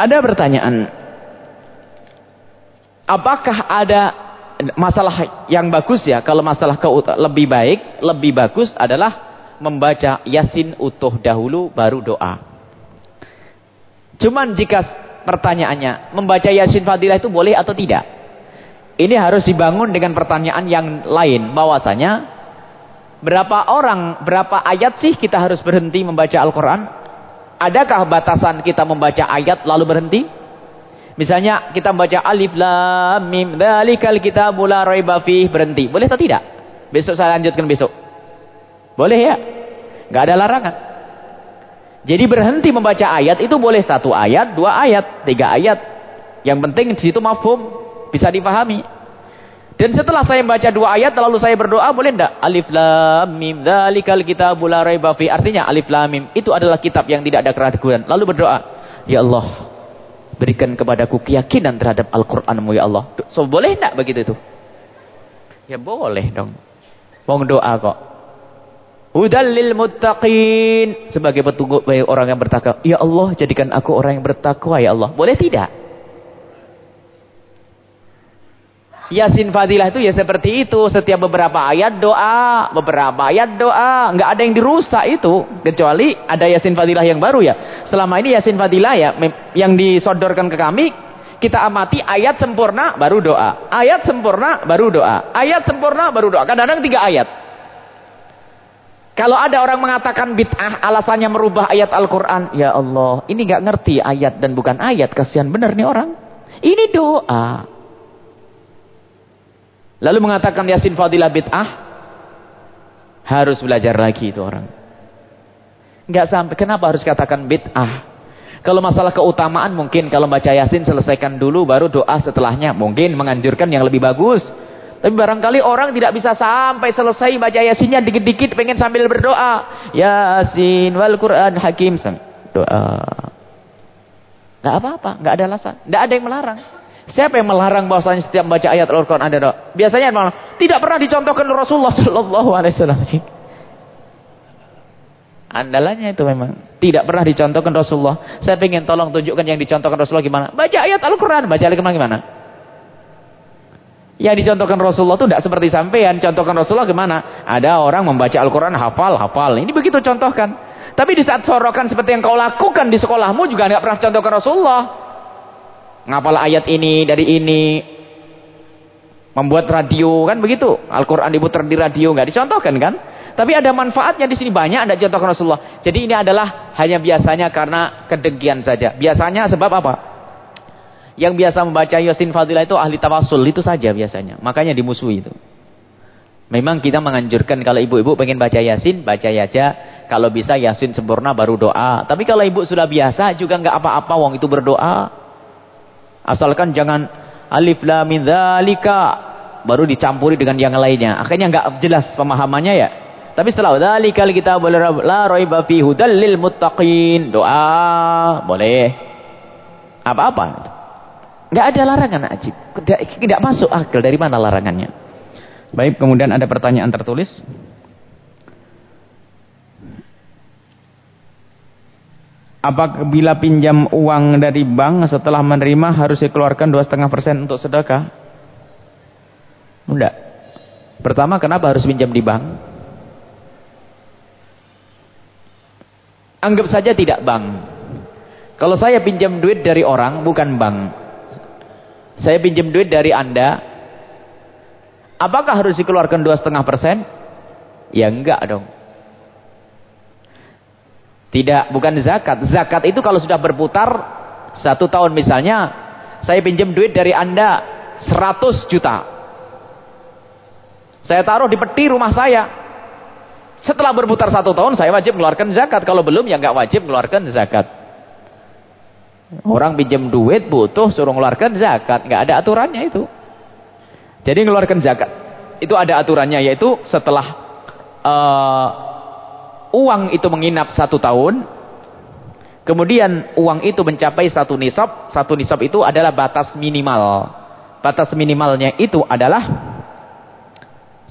Ada pertanyaan. Apakah ada masalah yang bagus ya? Kalau masalah ke lebih baik lebih bagus adalah membaca yasin utuh dahulu baru doa. Cuman jika pertanyaannya membaca yasin fadilah itu boleh atau tidak? Ini harus dibangun dengan pertanyaan yang lain. Bahwasanya berapa orang berapa ayat sih kita harus berhenti membaca Al-Quran adakah batasan kita membaca ayat lalu berhenti Misalnya kita membaca alif lam mim dzalikal kitabul la raiba fih berhenti. Boleh atau tidak? Besok saya lanjutkan besok. Boleh ya? Enggak ada larangan. Jadi berhenti membaca ayat itu boleh satu ayat, dua ayat, tiga ayat. Yang penting di situ mafhum, bisa dipahami. Dan setelah saya membaca dua ayat lalu saya berdoa boleh enggak? Alif lam mim dzalikal kitabul la raiba fih. Artinya alif lam mim itu adalah kitab yang tidak ada keraguan. Lalu berdoa, ya Allah, Berikan kepadaku keyakinan terhadap Al-Qur'anmu ya Allah. So boleh enggak begitu itu? Ya boleh dong. Wong doa kok. Udallil muttaqin sebagai petunjuk bagi orang yang bertakwa. Ya Allah, jadikan aku orang yang bertakwa ya Allah. Boleh tidak? Yasin Fadilah itu ya seperti itu. Setiap beberapa ayat doa. Beberapa ayat doa. Enggak ada yang dirusak itu. Kecuali ada Yasin Fadilah yang baru ya. Selama ini Yasin Fadilah ya. Yang disodorkan ke kami. Kita amati ayat sempurna baru doa. Ayat sempurna baru doa. Ayat sempurna baru doa. Kadang-kadang tiga ayat. Kalau ada orang mengatakan bid'ah alasannya merubah ayat Al-Quran. Ya Allah. Ini enggak ngerti ayat dan bukan ayat. Kasihan benar nih orang. Ini doa. Lalu mengatakan Yasin Fadilah bid'ah. Harus belajar lagi itu orang. Enggak sampai. Kenapa harus katakan bid'ah? Kalau masalah keutamaan mungkin kalau baca Yasin selesaikan dulu baru doa setelahnya. Mungkin menganjurkan yang lebih bagus. Tapi barangkali orang tidak bisa sampai selesai baca Yasinnya dikit-dikit pengen sambil berdoa. Yasin wal Quran hakim. Doa. Enggak apa-apa. Enggak ada alasan. Enggak ada yang melarang. Siapa yang melarang bahwasanya setiap baca ayat Al-Qur'an ada doa? Biasanya malah tidak pernah dicontohkan Rasulullah sallallahu alaihi wasallam. Andalannya itu memang tidak pernah dicontohkan Rasulullah. Saya ingin tolong tunjukkan yang dicontohkan Rasulullah gimana? Baca ayat Al-Qur'an, baca Al-Qur'an gimana? Yang dicontohkan Rasulullah itu tidak seperti sampean. Contohkan Rasulullah gimana? Ada orang membaca Al-Quran hafal, hafal. Ini begitu contohkan. Tapi di saat sorokan seperti yang kau lakukan di sekolahmu juga nggak pernah contohkan Rasulullah ngapal ayat ini dari ini. Membuat radio kan begitu? Al-Quran diputar di radio nggak dicontohkan kan? Tapi ada manfaatnya di sini banyak ada contohkan Rasulullah. Jadi ini adalah hanya biasanya karena kedengkian saja. Biasanya sebab apa? Yang biasa membaca Yasin Fadilah itu ahli tawasul itu saja biasanya. Makanya dimusuhi itu. Memang kita menganjurkan kalau ibu-ibu pengen baca Yasin baca aja kalau bisa Yasin sempurna baru doa. Tapi kalau ibu sudah biasa juga nggak apa-apa wong itu berdoa Asalkan jangan alif lam min dzalika baru dicampuri dengan yang lainnya. Akhirnya enggak jelas pemahamannya ya. Tapi setelah dzalikal kitabul la raiba fi hudal lil muttaqin. Doa boleh. Apa-apa. Enggak ada larangan ajib. Tidak masuk akal dari mana larangannya. Baik, kemudian ada pertanyaan tertulis. Apabila pinjam uang dari bank setelah menerima harus dikeluarkan 2,5% untuk sedekah? Enggak. Pertama kenapa harus pinjam di bank? Anggap saja tidak bank. Kalau saya pinjam duit dari orang bukan bank. Saya pinjam duit dari Anda. Apakah harus dikeluarkan 2,5%? Ya enggak dong. Tidak, bukan zakat. Zakat itu kalau sudah berputar satu tahun misalnya, saya pinjam duit dari Anda 100 juta. Saya taruh di peti rumah saya. Setelah berputar satu tahun, saya wajib mengeluarkan zakat. Kalau belum, ya nggak wajib mengeluarkan zakat. Orang pinjam duit, butuh, suruh mengeluarkan zakat. nggak ada aturannya itu. Jadi mengeluarkan zakat. Itu ada aturannya, yaitu setelah uh, uang itu menginap satu tahun, kemudian uang itu mencapai satu nisab, satu nisab itu adalah batas minimal. Batas minimalnya itu adalah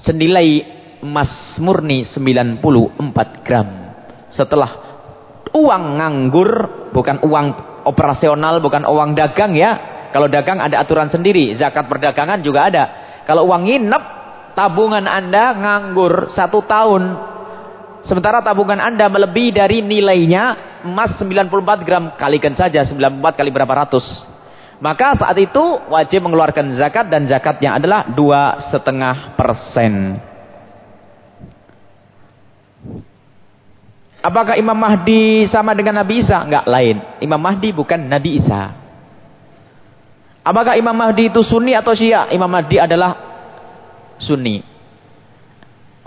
senilai emas murni 94 gram. Setelah uang nganggur, bukan uang operasional, bukan uang dagang ya. Kalau dagang ada aturan sendiri, zakat perdagangan juga ada. Kalau uang nginep, tabungan anda nganggur satu tahun. Sementara tabungan anda melebihi dari nilainya emas 94 gram. Kalikan saja 94 kali berapa ratus. Maka saat itu wajib mengeluarkan zakat dan zakatnya adalah dua setengah persen. Apakah Imam Mahdi sama dengan Nabi Isa? Enggak lain. Imam Mahdi bukan Nabi Isa. Apakah Imam Mahdi itu Sunni atau Syiah? Imam Mahdi adalah Sunni.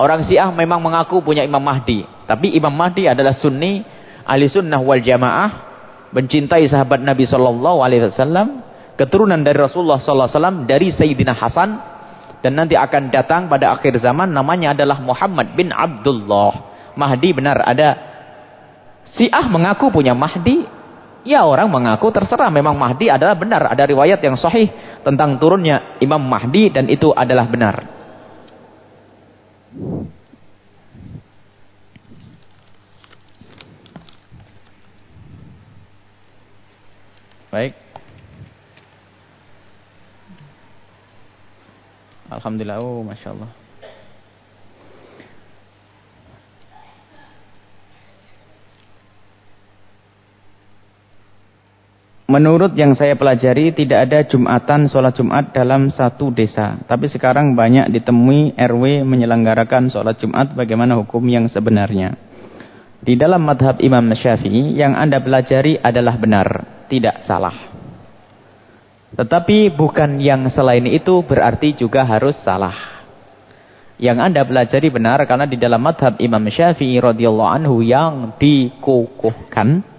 Orang Syiah memang mengaku punya Imam Mahdi, tapi Imam Mahdi adalah Sunni, ahli sunnah wal jamaah mencintai sahabat Nabi Shallallahu Alaihi Wasallam, keturunan dari Rasulullah Sallallahu Alaihi Wasallam dari Sayyidina Hasan dan nanti akan datang pada akhir zaman namanya adalah Muhammad bin Abdullah. Mahdi benar ada. Syiah mengaku punya Mahdi. Ya orang mengaku terserah memang Mahdi adalah benar. Ada riwayat yang sahih tentang turunnya Imam Mahdi dan itu adalah benar. Baik. Alhamdulillah. Oh, Masya Allah. Menurut yang saya pelajari tidak ada Jumatan sholat Jumat dalam satu desa. Tapi sekarang banyak ditemui RW menyelenggarakan sholat Jumat bagaimana hukum yang sebenarnya. Di dalam madhab Imam Syafi'i yang anda pelajari adalah benar tidak salah. Tetapi bukan yang selain itu berarti juga harus salah. Yang anda pelajari benar karena di dalam madhab Imam Syafi'i radhiyallahu anhu yang dikukuhkan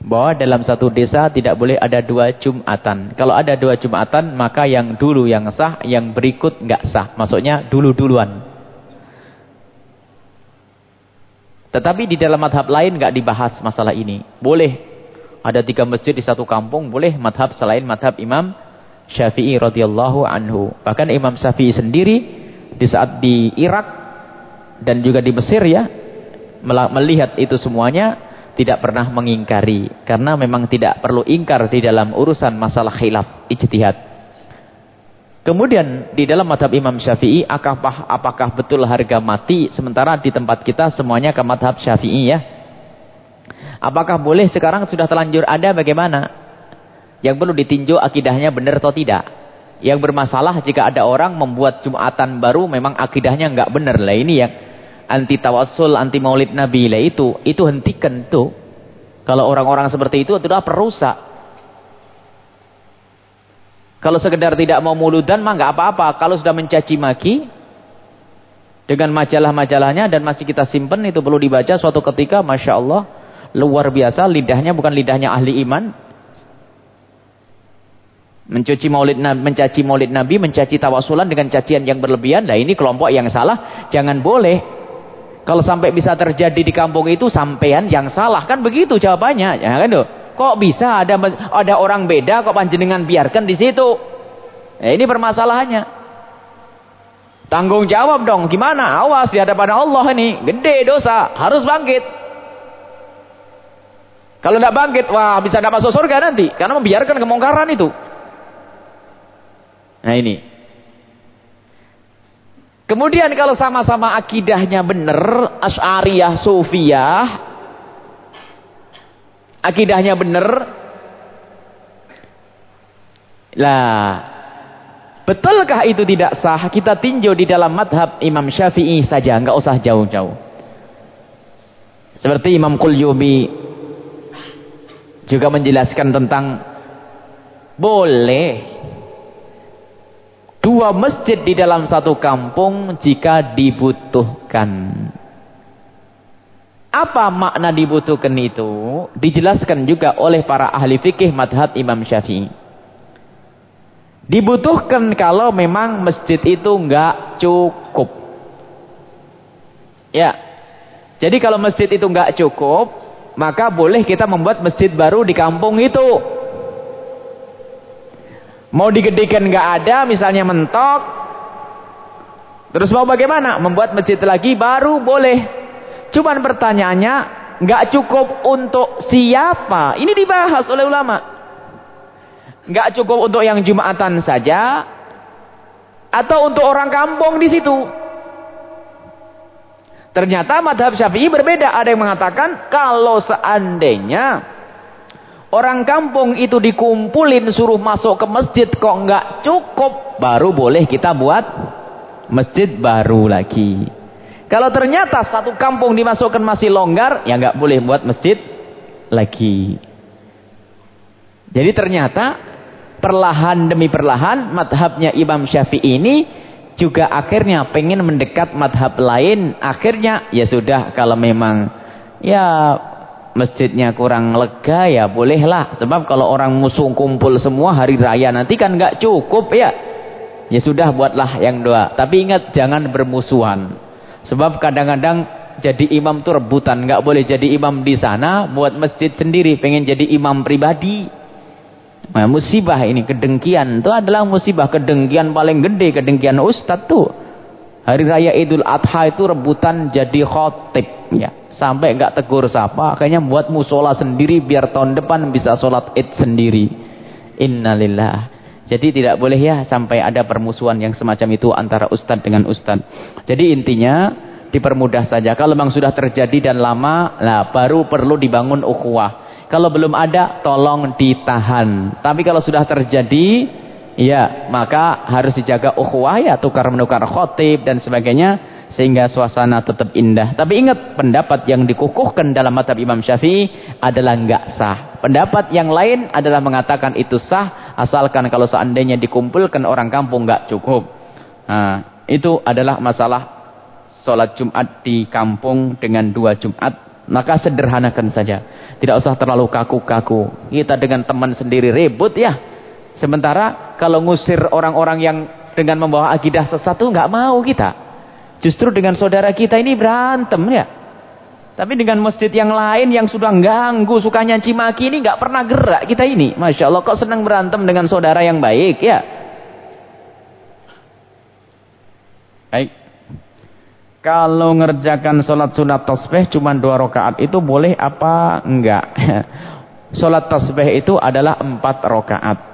bahwa dalam satu desa tidak boleh ada dua Jumatan. Kalau ada dua Jumatan maka yang dulu yang sah, yang berikut nggak sah. Maksudnya dulu-duluan. Tetapi di dalam madhab lain nggak dibahas masalah ini. Boleh ada tiga masjid di satu kampung, boleh madhab selain madhab Imam Syafi'i radhiyallahu anhu. Bahkan Imam Syafi'i sendiri di saat di Irak dan juga di Mesir ya melihat itu semuanya tidak pernah mengingkari karena memang tidak perlu ingkar di dalam urusan masalah khilaf ijtihad. Kemudian di dalam madhab Imam Syafi'i apakah, apakah betul harga mati sementara di tempat kita semuanya ke madhab Syafi'i ya? Apakah boleh sekarang sudah terlanjur ada bagaimana? Yang perlu ditinjau akidahnya benar atau tidak. Yang bermasalah jika ada orang membuat Jumatan baru memang akidahnya enggak benar. Lah ini yang anti tawassul, anti maulid Nabi lah itu. Itu hentikan tuh. Kalau orang-orang seperti itu adalah perusak. Kalau sekedar tidak mau muludan mah enggak apa-apa. Kalau sudah mencaci maki dengan majalah-majalahnya dan masih kita simpan itu perlu dibaca suatu ketika Masya Allah luar biasa lidahnya bukan lidahnya ahli iman mencuci maulid mencaci maulid nabi mencaci tawasulan dengan cacian yang berlebihan nah ini kelompok yang salah jangan boleh kalau sampai bisa terjadi di kampung itu sampean yang salah. Kan begitu jawabannya. Ya kan tuh kok bisa ada ada orang beda kok panjenengan biarkan di situ? Nah, ini permasalahannya. Tanggung jawab dong. Gimana? Awas di hadapan Allah ini. Gede dosa. Harus bangkit. Kalau tidak bangkit, wah bisa tidak masuk surga nanti. Karena membiarkan kemungkaran itu. Nah ini. Kemudian kalau sama-sama akidahnya benar, Asy'ariyah, Sufiyah, akidahnya benar, lah, betulkah itu tidak sah? Kita tinjau di dalam madhab Imam Syafi'i saja, nggak usah jauh-jauh. Seperti Imam Qulyubi juga menjelaskan tentang boleh Dua masjid di dalam satu kampung jika dibutuhkan. Apa makna dibutuhkan itu? Dijelaskan juga oleh para ahli fikih madhab Imam Syafi'i. Dibutuhkan kalau memang masjid itu enggak cukup. Ya. Jadi kalau masjid itu enggak cukup, maka boleh kita membuat masjid baru di kampung itu. Mau digedikan nggak ada, misalnya mentok. Terus mau bagaimana? Membuat masjid lagi baru boleh. Cuman pertanyaannya, nggak cukup untuk siapa? Ini dibahas oleh ulama. Nggak cukup untuk yang jumatan saja, atau untuk orang kampung di situ. Ternyata madhab syafi'i berbeda. Ada yang mengatakan kalau seandainya Orang kampung itu dikumpulin suruh masuk ke masjid kok nggak cukup, baru boleh kita buat masjid baru lagi. Kalau ternyata satu kampung dimasukkan masih longgar, ya nggak boleh buat masjid lagi. Jadi ternyata perlahan demi perlahan madhabnya Imam Syafi'i ini juga akhirnya pengen mendekat madhab lain. Akhirnya ya sudah kalau memang ya masjidnya kurang lega ya bolehlah. Sebab kalau orang musuh kumpul semua hari raya nanti kan nggak cukup ya. Ya sudah buatlah yang dua tapi ingat jangan bermusuhan. Sebab kadang-kadang jadi imam tuh rebutan. Nggak boleh jadi imam di sana buat masjid sendiri. Pengen jadi imam pribadi. Nah, musibah ini kedengkian. Itu adalah musibah. Kedengkian paling gede kedengkian ustadz tuh. Hari raya idul adha itu rebutan jadi khotib ya sampai enggak tegur sapa akhirnya buat musola sendiri biar tahun depan bisa sholat id sendiri. Innalillah. Jadi tidak boleh ya sampai ada permusuhan yang semacam itu antara ustadz dengan ustadz. Jadi intinya dipermudah saja. Kalau memang sudah terjadi dan lama lah baru perlu dibangun ukhuwah. Kalau belum ada tolong ditahan. Tapi kalau sudah terjadi ya maka harus dijaga ukhuwah ya tukar menukar khotib dan sebagainya sehingga suasana tetap indah. Tapi ingat pendapat yang dikukuhkan dalam mata Imam Syafi'i adalah enggak sah. Pendapat yang lain adalah mengatakan itu sah asalkan kalau seandainya dikumpulkan orang kampung enggak cukup. Nah, itu adalah masalah sholat Jumat di kampung dengan dua Jumat. Maka sederhanakan saja. Tidak usah terlalu kaku-kaku. Kita dengan teman sendiri ribut ya. Sementara kalau ngusir orang-orang yang dengan membawa akidah sesat itu enggak mau kita. Justru dengan saudara kita ini berantem ya. Tapi dengan masjid yang lain yang sudah ganggu, suka nyanci maki ini nggak pernah gerak kita ini. Masya Allah kok senang berantem dengan saudara yang baik ya. Baik. Kalau ngerjakan sholat sunat tasbih cuma dua rakaat itu boleh apa enggak? sholat tasbih itu adalah empat rakaat.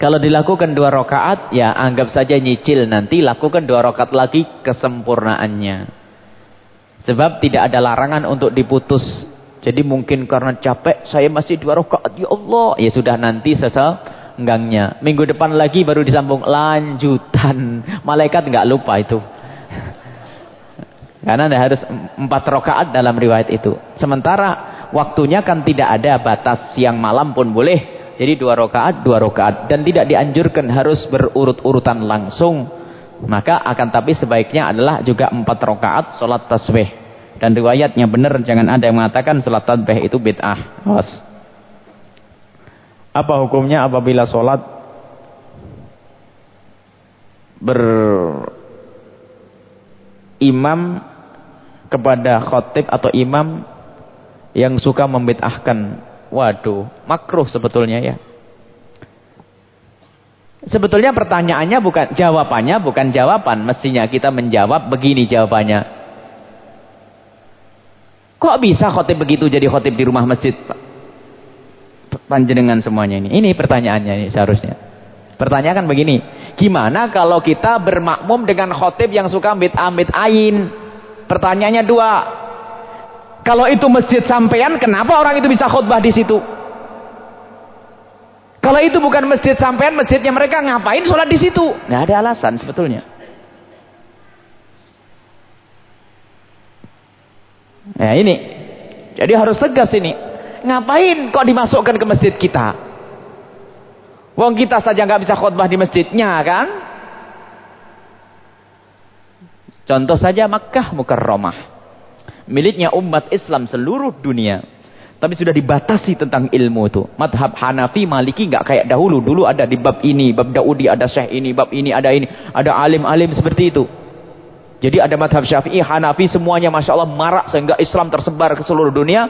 Kalau dilakukan dua rakaat, ya anggap saja nyicil nanti lakukan dua rakaat lagi kesempurnaannya. Sebab tidak ada larangan untuk diputus. Jadi mungkin karena capek, saya masih dua rakaat, ya Allah. Ya sudah nanti sesal enggangnya. Minggu depan lagi baru disambung lanjutan. Malaikat nggak lupa itu. Karena ada harus empat rakaat dalam riwayat itu. Sementara waktunya kan tidak ada batas siang malam pun boleh. Jadi dua rakaat, dua rakaat dan tidak dianjurkan harus berurut-urutan langsung. Maka akan tapi sebaiknya adalah juga empat rakaat solat tasbih. Dan riwayatnya benar, jangan ada yang mengatakan solat tasbih itu bid'ah. Awas. Apa hukumnya apabila solat berimam kepada khotib atau imam yang suka membid'ahkan Waduh, makruh sebetulnya ya. Sebetulnya pertanyaannya bukan jawabannya bukan jawaban, mestinya kita menjawab begini jawabannya. Kok bisa khotib begitu jadi khotib di rumah masjid? Panjenengan semuanya ini. Ini pertanyaannya ini seharusnya. Pertanyaan kan begini, gimana kalau kita bermakmum dengan khotib yang suka amit-amit ain? Pertanyaannya dua, kalau itu masjid sampean, kenapa orang itu bisa khutbah di situ? Kalau itu bukan masjid sampean, masjidnya mereka ngapain sholat di situ? Nggak ada alasan sebetulnya. Nah ini, jadi harus tegas ini. Ngapain kok dimasukkan ke masjid kita? Wong kita saja nggak bisa khutbah di masjidnya kan? Contoh saja Makkah Mukarramah. Miliknya umat Islam seluruh dunia. Tapi sudah dibatasi tentang ilmu itu. Madhab Hanafi, Maliki nggak kayak dahulu. Dulu ada di bab ini, bab Daudi ada syekh ini, bab ini ada ini. Ada alim-alim seperti itu. Jadi ada madhab Syafi'i, Hanafi semuanya Masya Allah marak sehingga Islam tersebar ke seluruh dunia.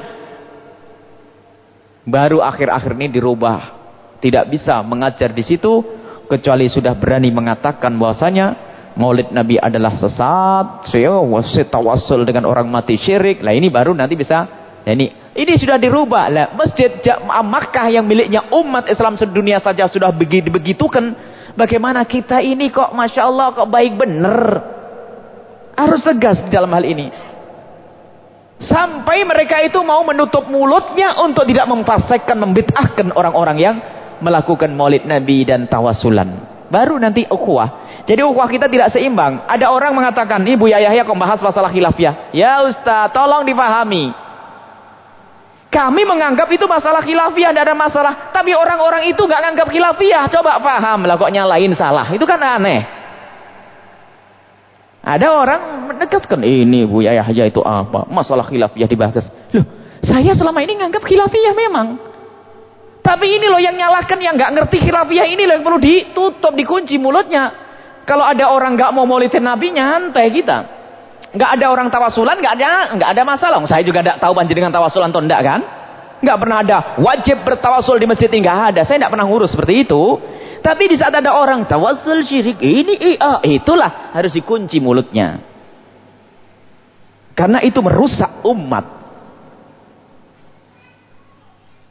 Baru akhir-akhir ini dirubah. Tidak bisa mengajar di situ kecuali sudah berani mengatakan bahwasanya Maulid Nabi adalah sesat, wasit tawassul dengan orang mati syirik. Lah ini baru nanti bisa. Ya ini ini sudah dirubah. Lah masjid Makkah yang miliknya umat Islam sedunia saja sudah begitu begitukan. Bagaimana kita ini kok masya Allah kok baik bener. Harus tegas dalam hal ini. Sampai mereka itu mau menutup mulutnya untuk tidak memfasekkan, membid'ahkan orang-orang yang melakukan maulid Nabi dan tawasulan. Baru nanti ukhuwah. Jadi ukhuwah kita tidak seimbang. Ada orang mengatakan, Ibu Yahya kok bahas masalah khilafiyah. Ya Ustaz, tolong dipahami. Kami menganggap itu masalah khilafiyah, tidak ada masalah. Tapi orang-orang itu nggak nganggap khilafiyah. Coba paham lah kok nyalain salah. Itu kan aneh. Ada orang menegaskan ini Bu Yahya itu apa? Masalah khilafiyah dibahas. Loh, saya selama ini nganggap khilafiyah memang. Tapi ini loh yang nyalakan yang nggak ngerti khilafiyah ini loh yang perlu ditutup, dikunci mulutnya. Kalau ada orang nggak mau maulidin Nabi nyantai kita. Nggak ada orang tawasulan, nggak ada nggak ada masalah. Saya juga tidak tahu dengan tawasulan atau enggak kan? Nggak pernah ada wajib bertawasul di masjid nggak ada. Saya nggak pernah ngurus seperti itu. Tapi di saat ada orang tawassul syirik ini iya, itulah harus dikunci mulutnya. Karena itu merusak umat.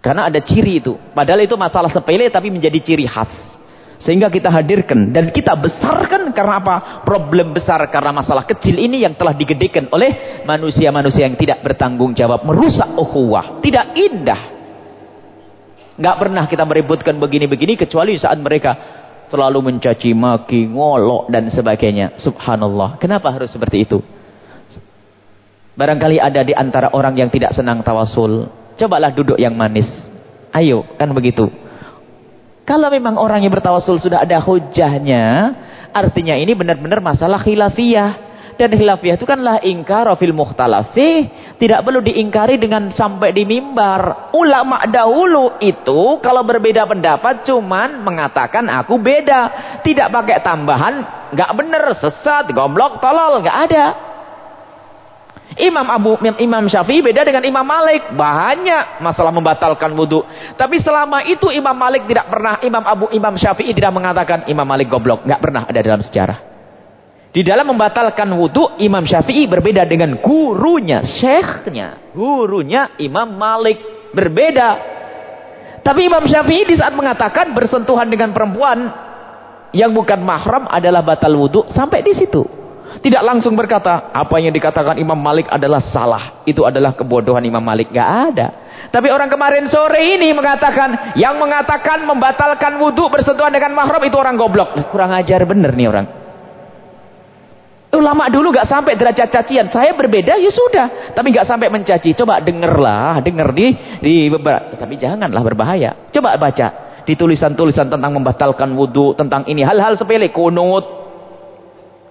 Karena ada ciri itu. Padahal itu masalah sepele tapi menjadi ciri khas. Sehingga kita hadirkan dan kita besarkan karena apa? Problem besar karena masalah kecil ini yang telah digedekan oleh manusia-manusia yang tidak bertanggung jawab. Merusak ukhuwah. Tidak indah. Nggak pernah kita meributkan begini-begini kecuali saat mereka selalu mencaci maki, ngolok dan sebagainya. Subhanallah. Kenapa harus seperti itu? Barangkali ada di antara orang yang tidak senang tawasul. Cobalah duduk yang manis. Ayo, kan begitu. Kalau memang orang yang bertawasul sudah ada hujahnya, artinya ini benar-benar masalah khilafiyah. Dan khilafiyah itu kan lah ingkar fil mukhtalafi. Tidak perlu diingkari dengan sampai di mimbar. Ulama dahulu itu kalau berbeda pendapat cuman mengatakan aku beda. Tidak pakai tambahan. Gak benar, sesat, goblok, tolol. Gak ada. Imam Abu Imam Syafi'i beda dengan Imam Malik. Banyak masalah membatalkan wudhu. Tapi selama itu Imam Malik tidak pernah, Imam Abu Imam Syafi'i tidak mengatakan Imam Malik goblok. Gak pernah ada dalam sejarah. Di dalam membatalkan wudhu, Imam Syafi'i berbeda dengan gurunya, syekhnya. Gurunya Imam Malik berbeda. Tapi Imam Syafi'i di saat mengatakan bersentuhan dengan perempuan yang bukan mahram adalah batal wudhu, sampai di situ. Tidak langsung berkata, apa yang dikatakan Imam Malik adalah salah. Itu adalah kebodohan Imam Malik. Gak ada. Tapi orang kemarin sore ini mengatakan, yang mengatakan membatalkan wudhu bersentuhan dengan mahram itu orang goblok. Kurang ajar bener nih orang. Ulama dulu gak sampai derajat cacian. Saya berbeda, ya sudah. Tapi gak sampai mencaci. Coba dengerlah, denger di, di beberapa. Tapi janganlah berbahaya. Coba baca. Di tulisan-tulisan tentang membatalkan wudhu. Tentang ini. Hal-hal sepele. Kunut.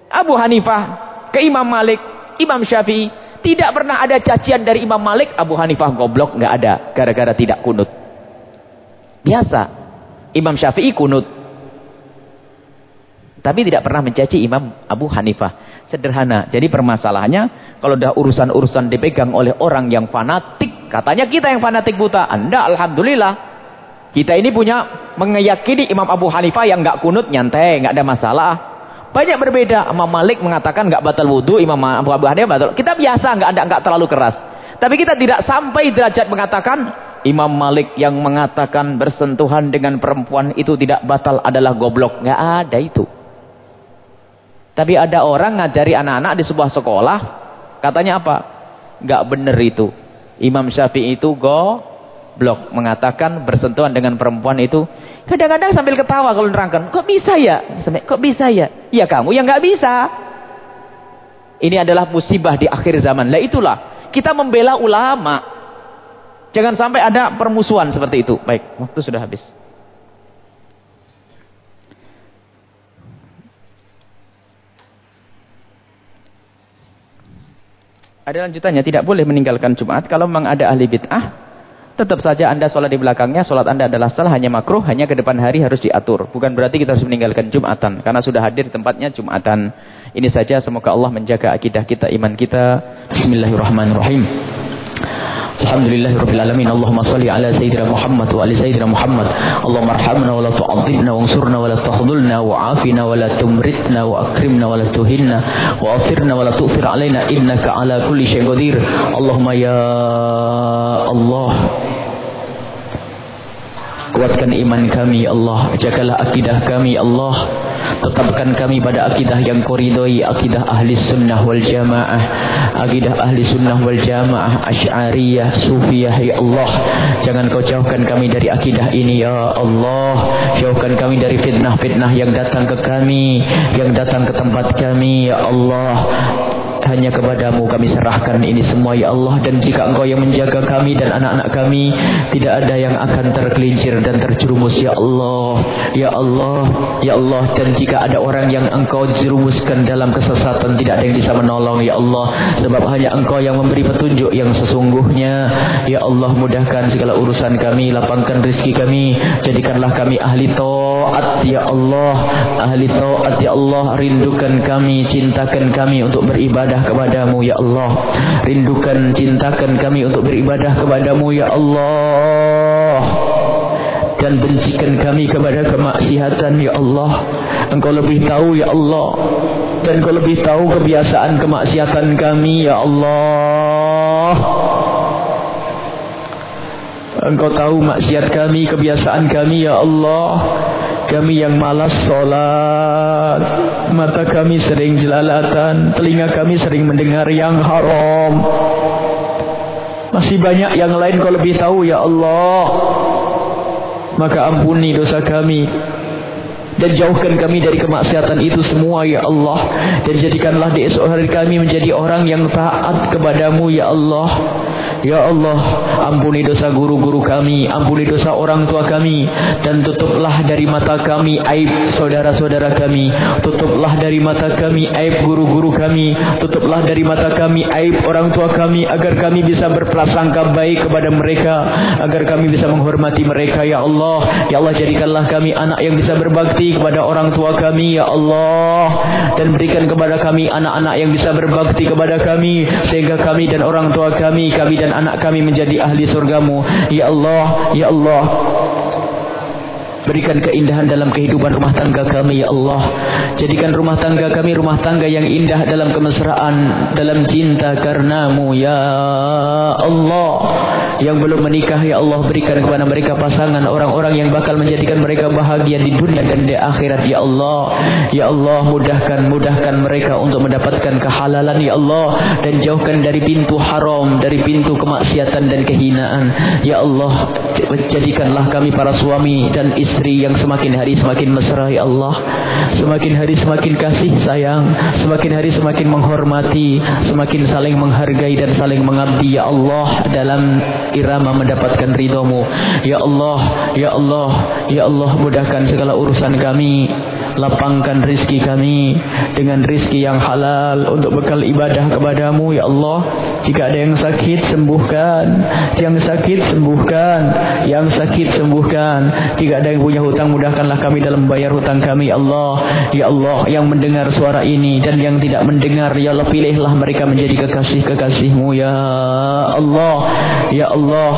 Abu Hanifah. Ke Imam Malik. Imam Syafi'i. Tidak pernah ada cacian dari Imam Malik. Abu Hanifah goblok. Gak ada. Gara-gara tidak kunut. Biasa. Imam Syafi'i kunut. Tapi tidak pernah mencaci Imam Abu Hanifah. Sederhana. Jadi permasalahannya, kalau dah urusan-urusan dipegang oleh orang yang fanatik, katanya kita yang fanatik buta. Anda Alhamdulillah. Kita ini punya meyakini Imam Abu Hanifah yang nggak kunut nyantai, nggak ada masalah. Banyak berbeda. Imam Malik mengatakan nggak batal wudhu, Imam Abu Hanifah batal. Kita biasa nggak ada nggak terlalu keras. Tapi kita tidak sampai derajat mengatakan Imam Malik yang mengatakan bersentuhan dengan perempuan itu tidak batal adalah goblok. Nggak ada itu. Tapi ada orang ngajari anak-anak di sebuah sekolah, katanya apa? Gak bener itu. Imam Syafi'i itu goblok mengatakan bersentuhan dengan perempuan itu Kadang-kadang sambil ketawa kalau nerangkan. Kok bisa ya? Sampai, Kok bisa ya? Ya kamu yang nggak bisa. Ini adalah musibah di akhir zaman. Lah itulah. Kita membela ulama. Jangan sampai ada permusuhan seperti itu. Baik, waktu sudah habis. Ada lanjutannya, tidak boleh meninggalkan Jumat kalau memang ada ahli bid'ah tetap saja anda sholat di belakangnya, sholat anda adalah salah, hanya makruh, hanya ke depan hari harus diatur. Bukan berarti kita harus meninggalkan Jumatan. Karena sudah hadir tempatnya Jumatan. Ini saja, semoga Allah menjaga akidah kita, iman kita. Bismillahirrahmanirrahim. Alhamdulillah Rabbil Alamin Allahumma salli ala Sayyidina Muhammad wa ala Sayyidina Muhammad Allahumma arhamna wa la tu'adzibna wa ansurna wa la tahdulna wa afina wa la tumritna wa akrimna wa la tuhinna wa afirna wa la tu'fir alaina innaka ala kulli syai'in qadir Allahumma ya Allah Kuatkan iman kami ya Allah. Jagalah akidah kami ya Allah. Tetapkan kami pada akidah yang koridoi Akidah ahli sunnah wal jamaah. Akidah ahli sunnah wal jamaah Ash'ariyah, sufiyah ya Allah. Jangan kau jauhkan kami dari akidah ini ya Allah. Jauhkan kami dari fitnah-fitnah yang datang ke kami Yang datang ke tempat kami ya Allah hanya kepadamu kami serahkan ini semua ya Allah. Dan jika engkau yang menjaga kami dan anak-anak kami tidak ada yang akan tergelincir dan terjerumus ya Allah. Ya Allah ya Allah. Dan jika ada orang yang engkau jerumuskan dalam kesesatan tidak ada yang bisa menolong ya Allah. Sebab hanya engkau yang memberi petunjuk yang sesungguhnya. Ya Allah mudahkan segala urusan kami lapangkan rezeki kami. Jadikanlah kami ahli taat ya Allah. Ahli taat ya Allah. Rindukan kami cintakan kami untuk beribadah beribadah kepadamu ya Allah. Rindukan cintakan kami untuk beribadah kepadamu ya Allah. Dan bencikan kami kepada kemaksiatan ya Allah. Engkau lebih tahu ya Allah. Dan engkau lebih tahu kebiasaan kemaksiatan kami ya Allah engkau tahu maksiat kami kebiasaan kami ya Allah. Kami yang malas sholat Mata kami sering jelalatan. Telinga kami sering mendengar yang haram. Masih banyak yang lain kau lebih tahu ya Allah. Maka ampuni dosa kami dan jauhkan kami dari kemaksiatan itu semua ya Allah. Dan jadikanlah di esok hari kami menjadi orang yang taat kepadamu ya Allah. Ya Allah, ampuni dosa guru-guru kami, ampuni dosa orang tua kami, dan tutuplah dari mata kami aib saudara-saudara kami, tutuplah dari mata kami aib guru-guru kami, tutuplah dari mata kami aib orang tua kami, agar kami bisa berprasangka baik kepada mereka, agar kami bisa menghormati mereka, Ya Allah. Ya Allah, jadikanlah kami anak yang bisa berbakti kepada orang tua kami, Ya Allah, dan berikan kepada kami anak-anak yang bisa berbakti kepada kami, sehingga kami dan orang tua kami, kami dan anak kami menjadi ahli surgamu. Ya Allah, Ya Allah. Berikan keindahan dalam kehidupan rumah tangga kami ya Allah. Jadikan rumah tangga kami rumah tangga yang indah dalam kemesraan, dalam cinta karenamu ya Allah. Yang belum menikah ya Allah berikan kepada mereka pasangan orang-orang yang bakal menjadikan mereka bahagia di dunia dan di akhirat ya Allah. Ya Allah mudahkan mudahkan mereka untuk mendapatkan kehalalan ya Allah dan jauhkan dari pintu haram, dari pintu kemaksiatan dan kehinaan. Ya Allah jadikanlah kami para suami dan istri yang semakin hari semakin mesra ya Allah semakin hari semakin kasih sayang semakin hari semakin menghormati semakin saling menghargai dan saling mengabdi ya Allah dalam irama mendapatkan ridhomu. Ya Allah ya Allah ya Allah mudahkan segala urusan kami lapangkan rizki kami dengan rizki yang halal untuk bekal ibadah kepadamu ya Allah. Jika ada yang sakit sembuhkan. Yang sakit sembuhkan. Yang sakit sembuhkan. Jika ada yang punya hutang mudahkanlah kami dalam membayar hutang kami ya Allah. Ya Allah yang mendengar suara ini dan yang tidak mendengar ya Allah pilihlah mereka menjadi kekasih-kekasihmu ya Allah. Ya Allah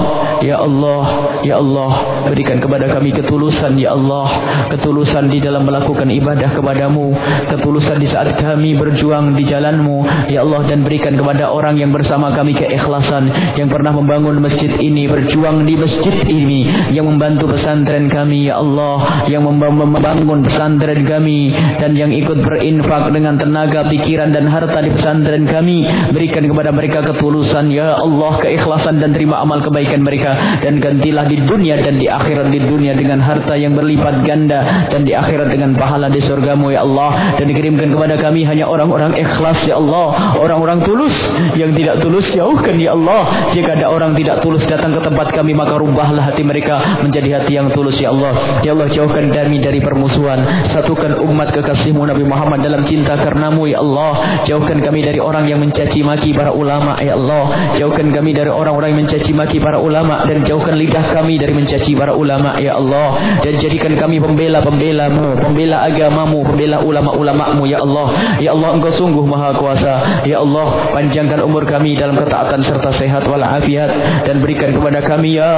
ya Allah ya Allah. Berikan kepada kami ketulusan ya Allah. Ketulusan di dalam melakukan ibadah kepadamu ketulusan di saat kami berjuang di jalanmu ya Allah dan berikan kepada orang yang bersama kami keikhlasan yang pernah membangun masjid ini berjuang di masjid ini yang membantu pesantren kami ya Allah yang membangun pesantren kami dan yang ikut berinfak dengan tenaga pikiran dan harta di pesantren kami. Berikan kepada mereka ketulusan ya Allah keikhlasan dan terima amal kebaikan mereka. Dan gantilah di dunia dan di akhirat di dunia dengan harta yang berlipat ganda dan di akhirat dengan pahala di surgamu ya Allah. Dan dikirimkan kepada kami hanya orang-orang ikhlas ya Allah. Orang-orang tulus yang tidak tulus jauhkan ya Allah. Jika ada orang tidak tulus datang ke tempat kami maka rubahlah hati mereka menjadi hati yang tulus ya Allah. Ya Allah jauhkan kami dari permusuhan. Satukan umat kekasihmu Nabi Muhammad dalam cinta karenamu ya Allah. Jauhkan kami dari orang yang mencaci maki para ulama ya Allah. Jauhkan kami dari orang-orang yang mencaci maki para ulama. Dan jauhkan lidah kami dari mencaci para ulama ya Allah. Dan jadikan kami pembela-pembelamu pembela agamamu pembela ulama-ulamamu ya Allah. Ya Allah engkau sungguh maha kuasa. Ya Allah panjangkan umur kami dalam ketaatan serta sehat walafiat. Dan berikan kepada kami ya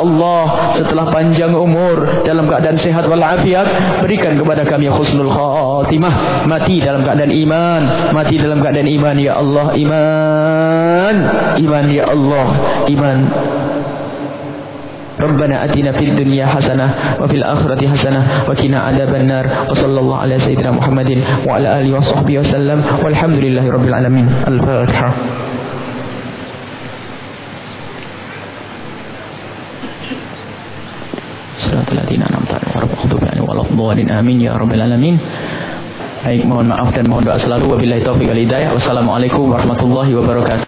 Allah setelah panjang umur dalam keadaan sehat walafiat berikan kepada kami husnul khatimah. Mati dalam keadaan iman. Mati dalam keadaan iman ya Allah. Iman. Iman ya Allah. Iman ربنا أتنا في الدنيا حسنة وفي الآخرة حسنة وكنا عذاب النار وصلى الله على سيدنا محمد وعلى آله وصحبه وسلم والحمد لله رب العالمين الفاتحة صراط الذين أنعمت عليهم غير المغضوب عليهم ولا الضالين آمين Baik, mohon maaf dan mohon doa selalu. Wabillahi taufiq wal hidayah. Wassalamualaikum warahmatullahi wabarakatuh.